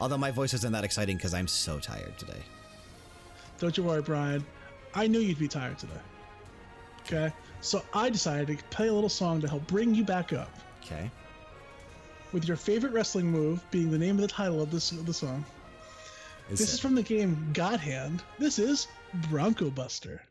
Although my voice isn't that exciting because I'm so tired today. Don't you worry, Brian. I knew you'd be tired today. Okay? So I decided to play a little song to help bring you back up. Okay. With your favorite wrestling move being the name of the title of this of the song. Is This it- is from the game God Hand. This is Bronco Buster.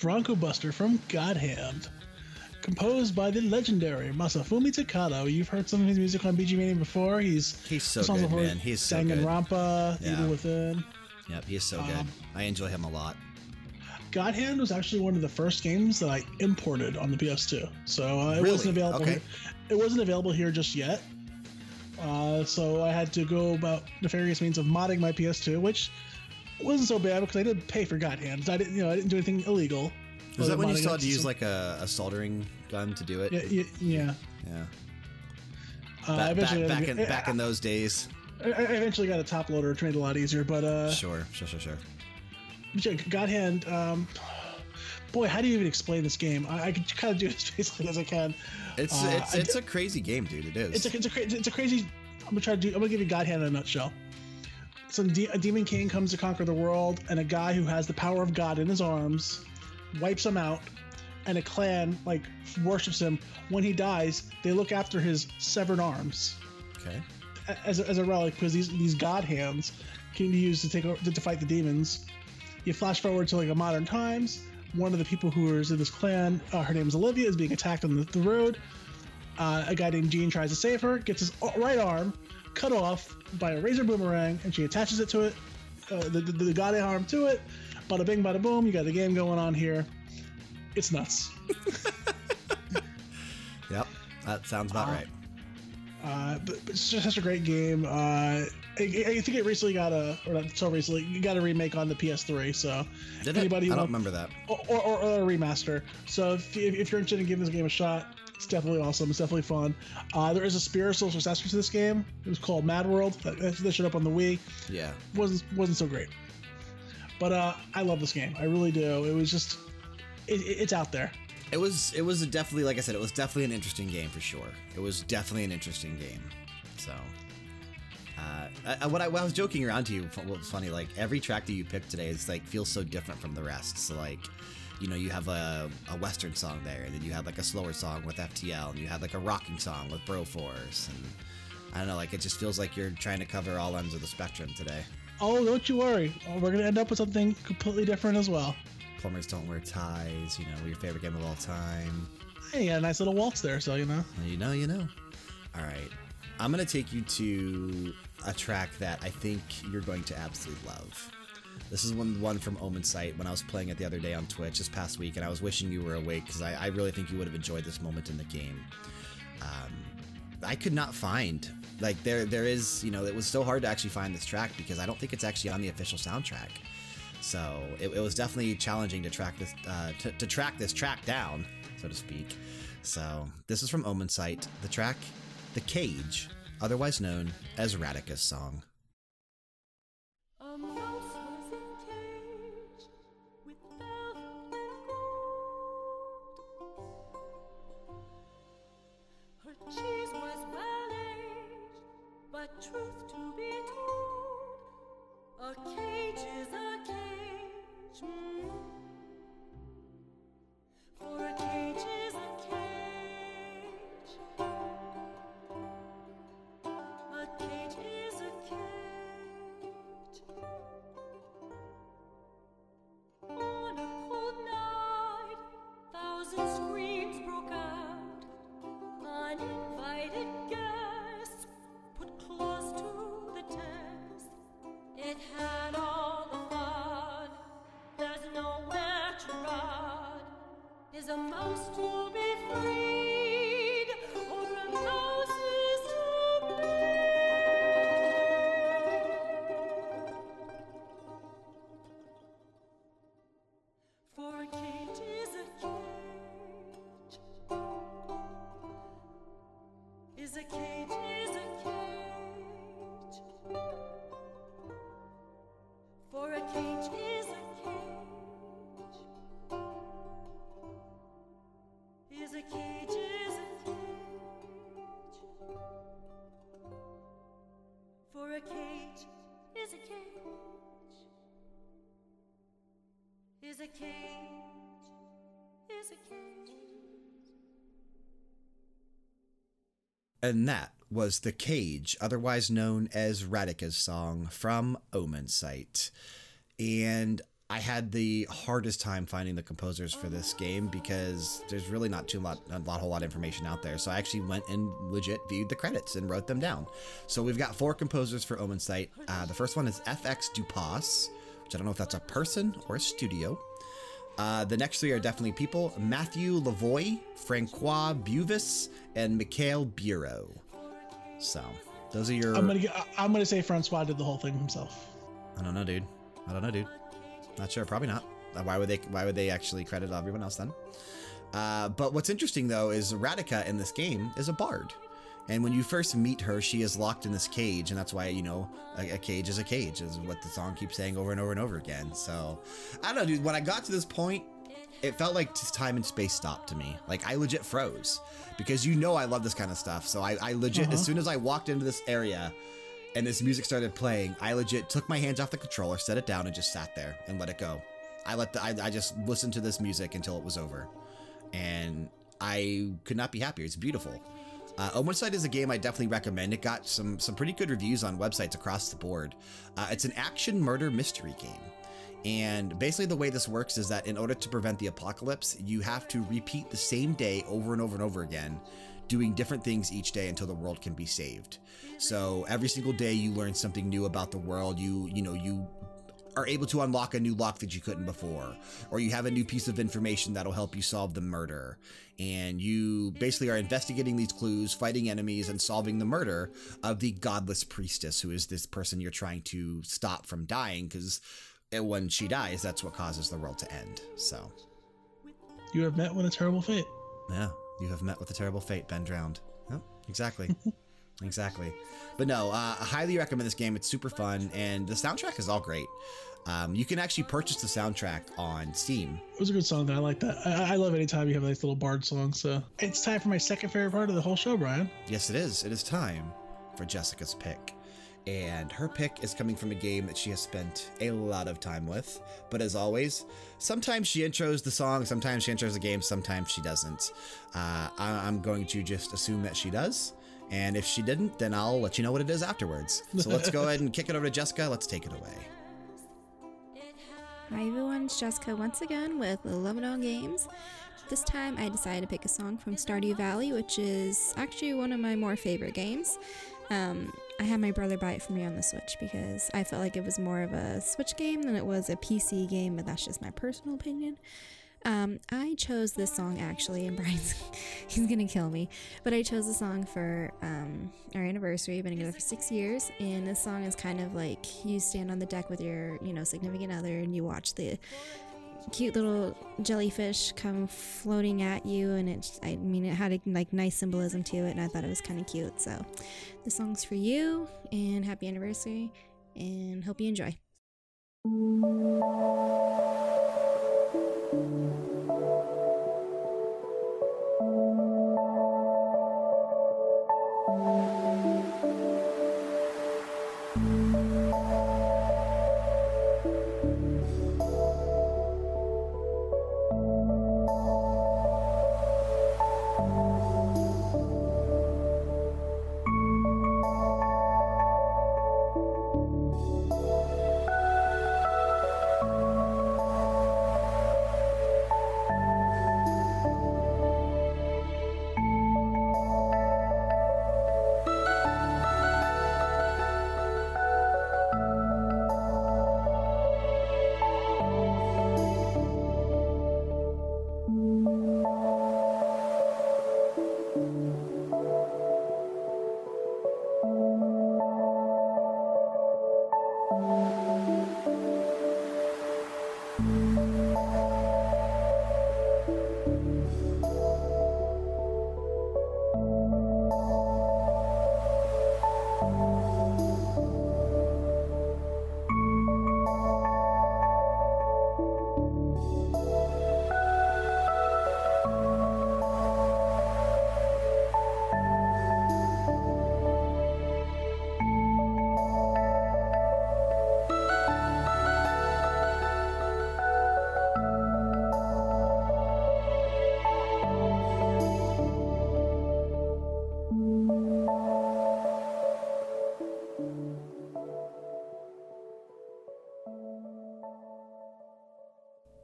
Bronco Buster from God Hand. Composed by the legendary Masafumi Takada. You've heard some of his music on BG Mania before. He's He's so good, man. He's so good. Rampa, Yeah. Evil Within. Yep, he's so good. Um, I enjoy him a lot. God Hand was actually one of the first games that I imported on the PS2. So uh, it Really? wasn't available. Okay. Here. It wasn't available here just yet. Uh, so I had to go about nefarious means of modding my PS2, which wasn't so bad because I didn't pay for God Hands. I didn't, you know, I didn't do anything illegal. Was that when you still had to use like a, a soldering gun to do it? Yeah, yeah. yeah. Yeah. Uh, Ba- eventually, back, back in back in those days. I, I eventually got a top loader, made a lot easier. But uh, Sure, sure, sure, sure. yeah, God Hand. Um, boy, how do you even explain this game? I, I can kind of do it as [LAUGHS] basically as I can. It's Uh, it's it's a crazy game, dude. It is. It's a, it's a, it's a crazy. I'm gonna try to do. I'm gonna give you God Hand in a nutshell. Some de- a demon king comes to conquer the world, and a guy who has the power of God in his arms wipes him out, and a clan like worships him. When he dies, they look after his severed arms okay. as a, as a relic because these these God hands can be used to take to, to fight the demons. You flash forward to like a modern times. One of the people who is in this clan, uh, her name is Olivia, is being attacked on the, the road. Uh, a guy named Gene tries to save her, gets his right arm cut off by a razor boomerang, and she attaches it to it, uh, the, the, the god arm to it. Bada bing, bada boom. You got a game going on here. It's nuts. [LAUGHS] Yep. That sounds about Uh, right. Uh, but, but it's just such a great game. Uh, I, I think it recently got a, or not so recently, you got a remake on the PS3. So Did it? anybody I don't remember that. or, or, or a remaster. So if, if if you're interested in giving this game a shot, it's definitely awesome. It's definitely fun. Uh, there is a spiritual successor to this game. It was called Mad World. That, showed up on the Wii. Yeah. wasn't wasn't so great. But uh, I love this game. I really do. It was just, it, it- it's out there. It was it was definitely like I said, it was definitely an interesting game for sure. It was definitely an interesting game. So uh, I, what, I, I was joking around to you, what was funny, like every track that you picked today is like feels so different from the rest. So like, you know, you have a, a western song there, and then you had like a slower song with FTL, and you had like a rocking song with Broforce, and I don't know, like it just feels like you're trying to cover all ends of the spectrum today. Oh, don't you worry. Uh, we're gonna end up with something completely different as well. Plumbers don't wear ties, you know, your favorite game of all time. Hey, you got a nice little waltz there, so you know. You know, you know. All right. I'm going to take you to a track that I think you're going to absolutely love. This is one one from Omensight when I was playing it the other day on Twitch this past week, and I was wishing you were awake because I, I really think you would have enjoyed this moment in the game. Um, I could not find like there there is you know it was so hard to actually find this track because I don't think it's actually on the official soundtrack. So it, it was definitely challenging to track this uh, to, to track this track down, so to speak. So this is from Omensight, the track "The Cage," otherwise known as Radika's song. Cheese was well aged, but truth to be told, a cage is a cage. mm. For a cage And that was The Cage, otherwise known as Radika's song from Omensight. And I had the hardest time finding the composers for this game because there's really not too lot, a lot, whole lot of information out there. So I actually went and legit viewed the credits and wrote them down. So we've got four composers for Omensight. Uh, the first one is FX Dupas, which I don't know if that's a person or a studio. Uh, the next three are definitely people Matthew Lavoie, Francois Buvis, and Mikhail Bureau. So those are your. I'm gonna I'm gonna say Francois did the whole thing himself. I don't know, dude. I don't know, dude. Not sure. Probably not. Uh, Why would they? Why would they actually credit everyone else then? Uh, but what's interesting though is Radika in this game is a bard, and when you first meet her, she is locked in this cage, and that's why you know a, a cage is a cage is what the song keeps saying over and over and over again. So I don't know, dude. When I got to this point, it felt like time and space stopped to me. Like I legit froze because you know I love this kind of stuff. So I, I legit, as uh-huh. soon as I walked into this area and this music started playing, I legit took my hands off the controller, set it down, and just sat there and let it go. I let the, I, I just listened to this music until it was over, and I could not be happier. It's beautiful. Uh, Omensight is a game I definitely recommend. It got some some pretty good reviews on websites across the board. Uh, it's an action murder mystery game. And basically, the way this works is that in order to prevent the apocalypse, you have to repeat the same day over and over and over again, doing different things each day until the world can be saved. So every single day, you learn something new about the world. You, you know, you are able to unlock a new lock that you couldn't before, or you have a new piece of information that'll help you solve the murder. And you basically are investigating these clues, fighting enemies, and solving the murder of the godless priestess, who is this person you're trying to stop from dying because when she dies, that's what causes the world to end. So, You have met with a terrible fate. yeah, you have met with a terrible fate, Ben drowned. Yep, exactly. [LAUGHS] exactly. But no, uh, I highly recommend this game. It's super fun, and the soundtrack is all great. Um, you can actually purchase the soundtrack on Steam. It was a good song. Though. I like that. I, I love anytime you have a nice little bard song. So it's time for my second favorite part of the whole show, Brian. Yes, it is. It is time for Jessica's pick. And her pick is coming from a game that she has spent a lot of time with. But as always, sometimes she intros the song, sometimes she intros the game, sometimes she doesn't. Uh, I- I'm going to just assume that she does. And if she didn't, then I'll let you know what it is afterwards. So let's go [LAUGHS] ahead and kick it over to Jessica. Let's take it away. Hi everyone, it's Jessica once again with Level Down Games. This time I decided to pick a song from Stardew Valley, which is actually one of my more favorite games. Um, I had my brother buy it for me on the Switch because I felt like it was more of a Switch game than it was a PC game, but that's just my personal opinion. Um, I chose this song actually, and [LAUGHS] Brian's he's gonna kill me. But I chose the song for um, our anniversary. We've been together for six years, and this song is kind of like you stand on the deck with your you know significant other, and you watch the cute little jellyfish come floating at you, and it I mean it had a like nice symbolism to it, and I thought it was kind of cute. So the song's for you, and happy anniversary, and hope you enjoy.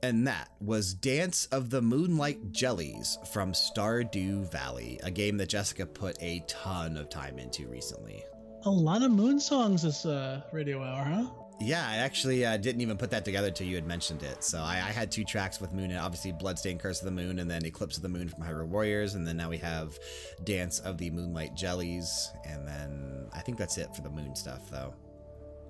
And that was Dance of the Moonlight Jellies from Stardew Valley, a game that Jessica put a ton of time into recently. A lot of moon songs this uh, radio hour, huh? Yeah, I actually uh, didn't even put that together till you had mentioned it. So I, I had two tracks with Moon, and obviously Bloodstained Curse of the Moon, and then Eclipse of the Moon from Hyrule Warriors, and then now we have Dance of the Moonlight Jellies, and then I think that's it for the Moon stuff, though.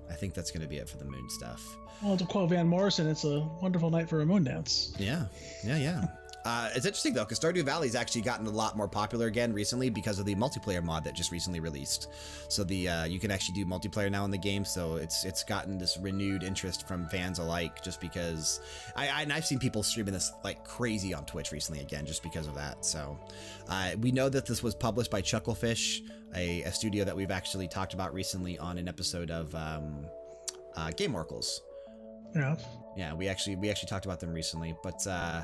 I think that's going to be it for the Moon stuff. Well, to quote Van Morrison, it's a wonderful night for a moon dance. Yeah, yeah, yeah. Uh, it's interesting though, because Stardew Valley's actually gotten a lot more popular again recently because of the multiplayer mod that just recently released. So the uh, you can actually do multiplayer now in the game, so it's it's gotten this renewed interest from fans alike. Just because I, I and I've seen people streaming this like crazy on Twitch recently again, just because of that. So uh, we know that this was published by Chucklefish, a, a studio that we've actually talked about recently on an episode of um, uh, Game Oracles. Yeah. Yeah, we actually we actually talked about them recently, but uh,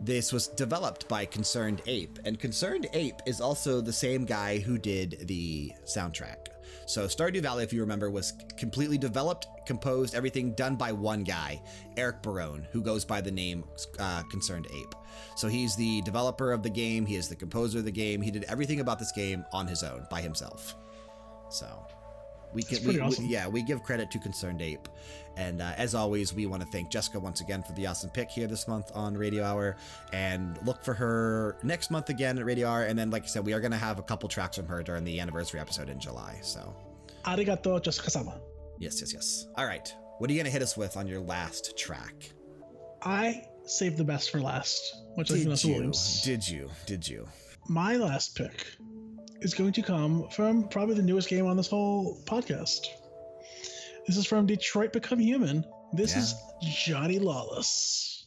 this was developed by Concerned Ape, and Concerned Ape is also the same guy who did the soundtrack. So Stardew Valley, if you remember, was completely developed, composed, everything done by one guy, Eric Barone, who goes by the name uh, Concerned Ape. So he's the developer of the game, he is the composer of the game, he did everything about this game on his own, by himself. So we can, we- yeah, we give credit to Concerned Ape. And uh, as always, we want to thank Jessica once again for the awesome pick here this month on Radio Hour. And look for her next month again at Radio Hour. And then, like I said, we are going to have a couple tracks from her during the anniversary episode in July. So, Arigato, Jessica-sama. yes, yes, yes. All right. What are you going to hit us with on your last track? I saved the best for last, much like Vanessa you? Williams. Did you? Did you? My last pick is going to come from probably the newest game on this whole podcast. This is from Detroit Become Human. This Yeah. is Johnny Lawless.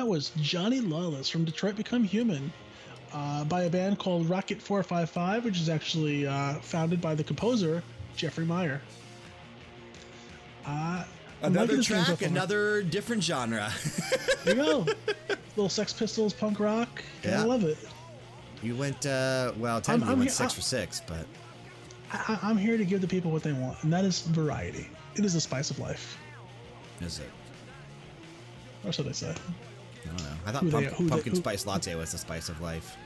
That was Johnny Lawless from Detroit Become Human uh, by a band called Rocket 455, which is actually uh, founded by the composer, Jeffrey Meyer. Uh, Another track, another different genre. [LAUGHS] There you go. Little Sex Pistols, punk rock. Yeah. I love it. you went, uh, well, technically I'm went he- six I- for six, but I, I- I'm here to give the people what they want, and that is variety. It is the spice of life, is it? or so they say. I don't know. I thought Who they- pump- they- pumpkin who- spice latte was the spice of life.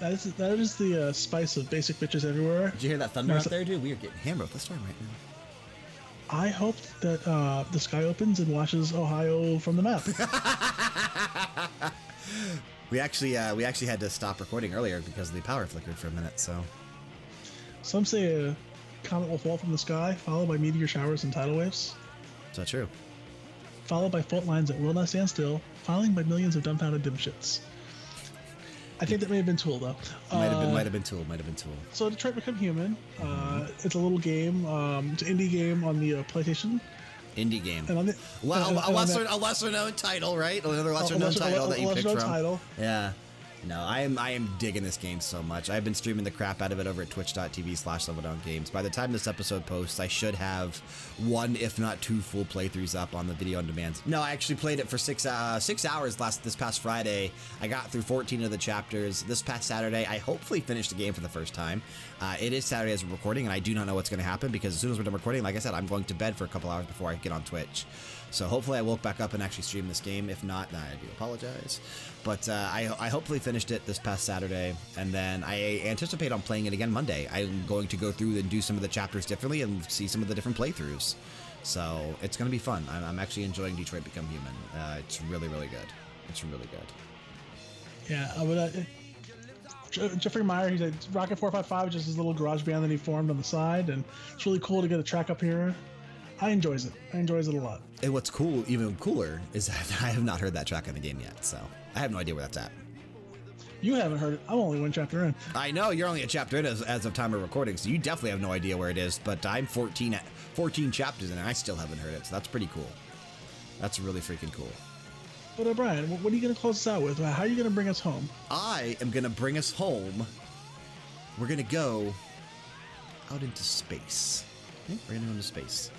That is that is the uh, spice of basic bitches everywhere. Did you hear that thunder No, out so- there, dude? We are getting hammered with the storm right now. I hope that uh, the sky opens and washes Ohio from the map. [LAUGHS] We actually, uh, we actually had to stop recording earlier because the power flickered for a minute. So Some say a comet will fall from the sky, followed by meteor showers and tidal waves, is that true? followed by fault lines that will not stand still, followed by millions of dumbfounded dipshits. I think that may have been Tool, though. Might have been, Uh, might have been Tool, might have been Tool. So Detroit Become Human. Uh, it's a little game. Um, it's an indie game on the uh, PlayStation. Indie game. And on the, Well, and- a, lesser, a lesser known title, right? Another lesser known title that you lesser picked known from. title. Yeah. No, I am I am digging this game so much. I've been streaming the crap out of it over at twitch.tv slash leveldown games. By the time this episode posts, I should have one, if not two, full playthroughs up on the video on demand. No, I actually played it for six uh, six hours last this past Friday. I got through 14 of the chapters. This past Saturday, I hopefully finished the game for the first time. Uh, it is Saturday as we're recording, and I do not know what's going to happen because as soon as we're done recording, like I said, I'm going to bed for a couple hours before I get on Twitch. So hopefully I woke back up and actually stream this game. If not, then I do apologize. But uh, I, I hopefully finished it this past Saturday, and then I anticipate on playing it again Monday. I'm going to go through and do some of the chapters differently and see some of the different playthroughs. So it's going to be fun. I'm, I'm actually enjoying Detroit Become Human. Uh, it's really, really good. It's really good. Yeah, uh, but uh, Jeffrey Meyer, he's a Rocket 455, just his little garage band that he formed on the side, and it's really cool to get a track up here. I enjoys it. I enjoys it a lot. And what's cool, even cooler, is [LAUGHS] that I have not heard that track in the game yet. So I have no idea where that's at. You haven't heard it. I'm only one chapter in. I know you're only a chapter in as, as of time of recording, so you definitely have no idea where it is. But I'm 14, 14 chapters in, and I still haven't heard it. So that's pretty cool. That's really freaking cool. But uh, Brian, what are you going to close us out with? How are you going to bring us home? I am gonna bring us home. We're gonna go out into space. Yeah, we're gonna go into space.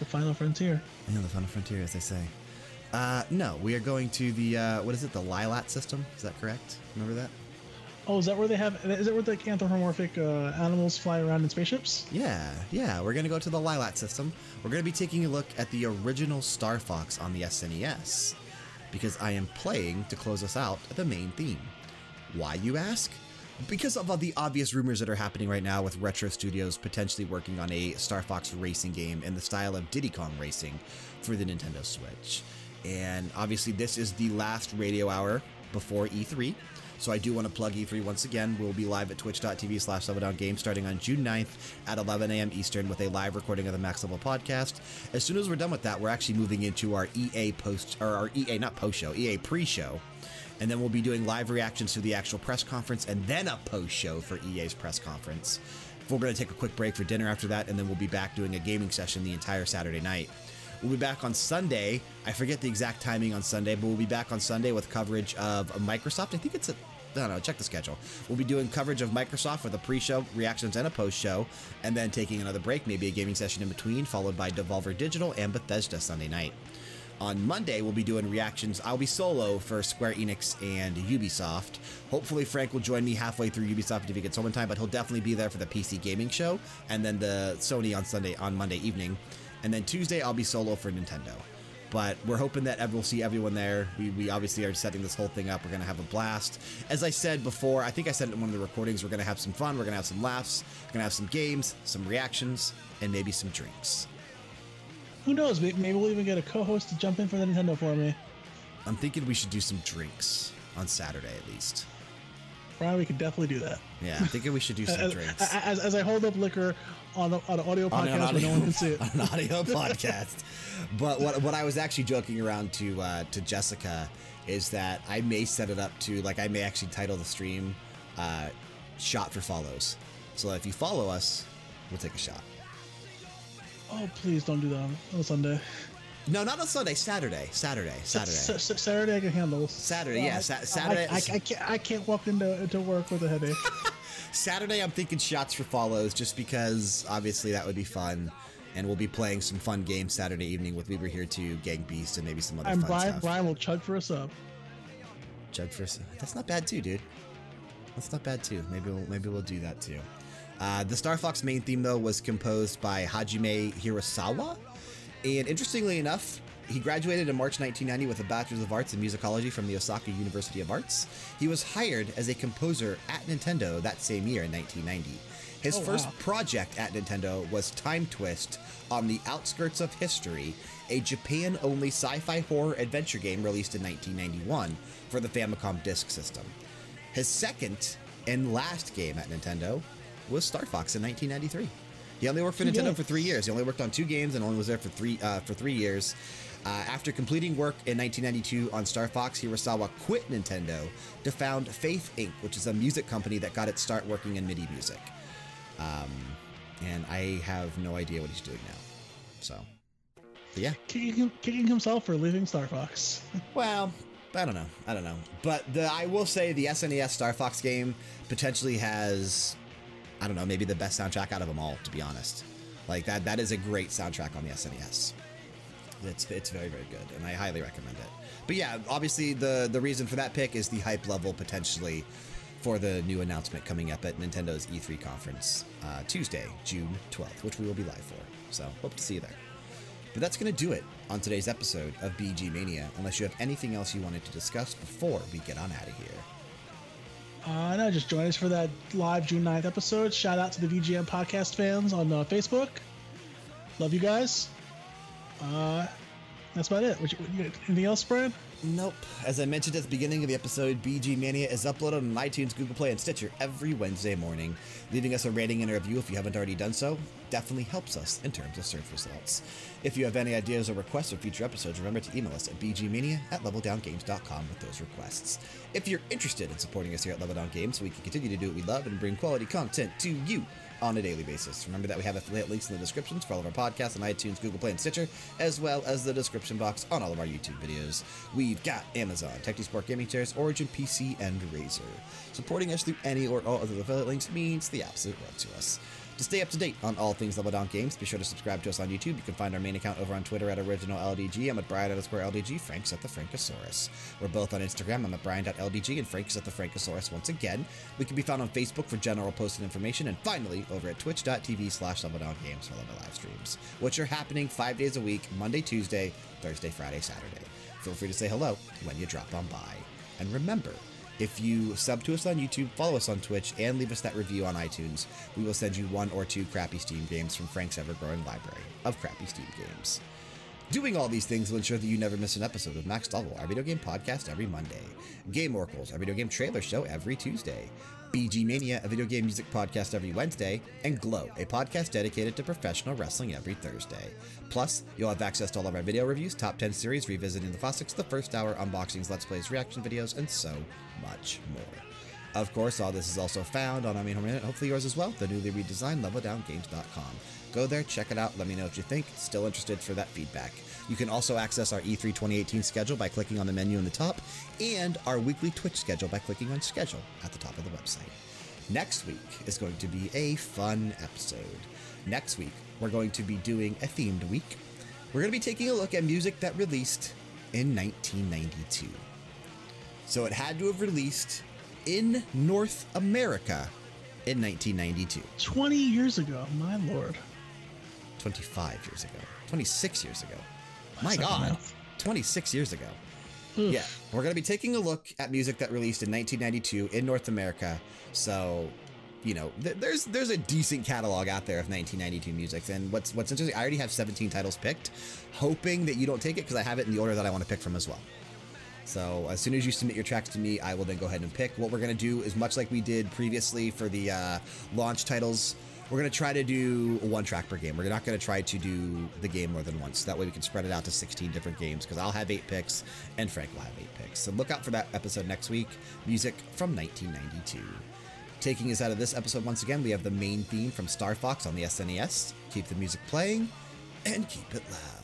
The final frontier. Know, the final frontier, as they say. Uh, no, we are going to the uh, what is it? The Lylat system? Is that correct? Remember that? Oh, is that where they have? Is that where the anthropomorphic uh, animals fly around in spaceships? Yeah, yeah. We're gonna go to the Lylat system. We're gonna be taking a look at the original Star Fox on the SNES, because I am playing to close us out the main theme. Why, you ask? Because of all the obvious rumors that are happening right now with Retro Studios potentially working on a Star Fox racing game in the style of Diddy Kong Racing for the Nintendo Switch. And obviously, this is the last radio hour before E3. So I do want to plug E3 once again. We'll be live at twitch.tv slash Level Games starting on June 9th at 11 a.m. Eastern with a live recording of the Max Level podcast. As soon as we're done with that, we're actually moving into our EA post, or our EA, not post show, EA pre show. And then we'll be doing live reactions to the actual press conference and then a post show for EA's press conference. We're going to take a quick break for dinner after that, and then we'll be back doing a gaming session the entire Saturday night. We'll be back on Sunday. I forget the exact timing on Sunday, but we'll be back on Sunday with coverage of Microsoft. I think it's a. I don't know, check the schedule. We'll be doing coverage of Microsoft with a pre show, reactions, and a post show, and then taking another break, maybe a gaming session in between, followed by Devolver Digital and Bethesda Sunday night. On Monday, we'll be doing reactions. I'll be solo for Square Enix and Ubisoft. Hopefully, Frank will join me halfway through Ubisoft if he gets home in time, but he'll definitely be there for the PC gaming show and then the Sony on Sunday on Monday evening. And then Tuesday, I'll be solo for Nintendo. But we're hoping that we'll see everyone there. We, we obviously are setting this whole thing up. We're going to have a blast. As I said before, I think I said it in one of the recordings, we're going to have some fun. We're going to have some laughs. We're going to have some games, some reactions, and maybe some drinks. Who knows? Maybe we'll even get a co-host to jump in for the Nintendo for me. I'm thinking we should do some drinks on Saturday at least. Brian, we could definitely do that. Yeah, I'm thinking we should do [LAUGHS] some As, drinks. as, as I hold up liquor on, the, on an audio On an podcast no one can see it. [LAUGHS] on an audio podcast. But what, what I was actually joking around to uh, to Jessica is that I may set it up to like I may actually title the stream uh, "Shot for Follows." So if you follow us, we'll take a shot. Oh, please don't do that on, on Sunday. No, not on Sunday. Saturday. Saturday. Saturday. S- s- Saturday I can handle. Saturday, yeah, Sa- Saturday- I, I, I can't. I can't walk into into work with a headache. [LAUGHS] Saturday, I'm thinking shots for follows, just because obviously that would be fun, and we'll be playing some fun games Saturday evening with We Were Here Too, Gang Beast, and maybe some other and fun Brian stuff. Brian will chug for us up. Jug for us. that's not bad too, dude. That's not bad too. Maybe we'll maybe we'll do that too. Uh, the Star Fox main theme though was composed by Hajime Hirasawa, and interestingly enough, he graduated in March 1990 with a Bachelor's of Arts in Musicology from the Osaka University of Arts. He was hired as a composer at Nintendo that same year in 1990. His Oh, first wow. project at Nintendo was Time Twist on the Outskirts of History, a Japan only sci fi horror adventure game released in 1991 for the Famicom Disk System. His second and last game at Nintendo was Star Fox in 1993. He only worked for Nintendo Yeah. for three years. He only worked on two games and only was there for three uh, for three years. Uh, after completing work in 1992 on Star Fox, Hirasawa quit Nintendo to found Faith Inc., which is a music company that got its start working in MIDI music. Um, and I have no idea what he's doing now. So, yeah. Kicking, kicking himself for leaving Star Fox. [LAUGHS] Well, I don't know. I don't know. But the I will say the SNES Star Fox game potentially has, I don't know, maybe the best soundtrack out of them all. To be honest, like that that is a great soundtrack on the SNES. It's it's very very good, and I highly recommend it. But yeah, obviously the the reason for that pick is the hype level potentially for the new announcement coming up at Nintendo's E3 conference uh, Tuesday, June 12th, which we will be live for. So hope to see you there. But that's going to do it on today's episode of BG Mania, unless you have anything else you wanted to discuss before we get on out of here. Uh, no, just join us for that live June 9th episode. Shout out to the VGM podcast fans on uh, Facebook. Love you guys. Uh, that's about it. You- you- anything else, Brian? Nope. As I mentioned at the beginning of the episode, BG Mania is uploaded on iTunes, Google Play, and Stitcher every Wednesday morning. Leaving us a rating and a review if you haven't already done so definitely helps us in terms of search results. If you have any ideas or requests for future episodes, remember to email us at bgmania at leveldowngames.com with those requests. If you're interested in supporting us here at Level Down Games so we can continue to do what we love and bring quality content to you on a daily basis. Remember that we have affiliate links in the descriptions for all of our podcasts on iTunes, Google Play, and Stitcher, as well as the description box on all of our YouTube videos. We've got Amazon, TechniSport Gaming Chairs, Origin PC, and Razer. Supporting us through any or all of the affiliate links means the absolute world to us. To stay up to date on all things Level Down Games, be sure to subscribe to us on YouTube. You can find our main account over on Twitter at OriginalLDG. I'm at Brian underscore LDG. Frank's at the Frankosaurus. We're both on Instagram. I'm at Brian.LDG and Frank's at the Frankosaurus once again. We can be found on Facebook for general posted information. And finally, over at twitch.tv slash Level Down Games for our live streams, which are happening five days a week Monday, Tuesday, Thursday, Friday, Saturday. Feel free to say hello when you drop on by. And remember, if you sub to us on YouTube, follow us on Twitch, and leave us that review on iTunes, we will send you one or two crappy Steam games from Frank's ever growing library of crappy Steam games. Doing all these things will ensure that you never miss an episode of Max Level, our video game podcast every Monday, Game Oracles, our video game trailer show every Tuesday, BG Mania, a video game music podcast every Wednesday, and Glow, a podcast dedicated to professional wrestling every Thursday. Plus, you'll have access to all of our video reviews, top 10 series, revisiting the classics, the first hour, unboxings, let's plays, reaction videos, and so much more. Of course, all this is also found on our main home internet, hopefully yours as well, the newly redesigned leveldowngames.com. Go there, check it out, let me know what you think. Still interested for that feedback. You can also access our E E3 2018 schedule by clicking on the menu in the top, and our weekly Twitch schedule by clicking on schedule at the top of the website. Next week is going to be a fun episode. Next week, we're going to be doing a themed week. We're going to be taking a look at music that released in 1992. So it had to have released in North America in 1992. 20 years ago. My lord. 25 years ago. 26 years ago. My God. enough. 26 years ago. Oof. Yeah, we're going to be taking a look at music that released in 1992 in North America. So, you know, th- there's there's a decent catalog out there of 1992 music. And what's what's interesting, I already have 17 titles picked, hoping that you don't take it because I have it in the order that I want to pick from as well. So as soon as you submit your tracks to me, I will then go ahead and pick. What we're going to do is much like we did previously for the uh, launch titles. We're going to try to do one track per game. We're not going to try to do the game more than once. That way we can spread it out to 16 different games because I'll have eight picks and Frank will have eight picks. So look out for that episode next week. Music from 1992. Taking us out of this episode once again, we have the main theme from Star Fox on the SNES. Keep the music playing and keep it loud.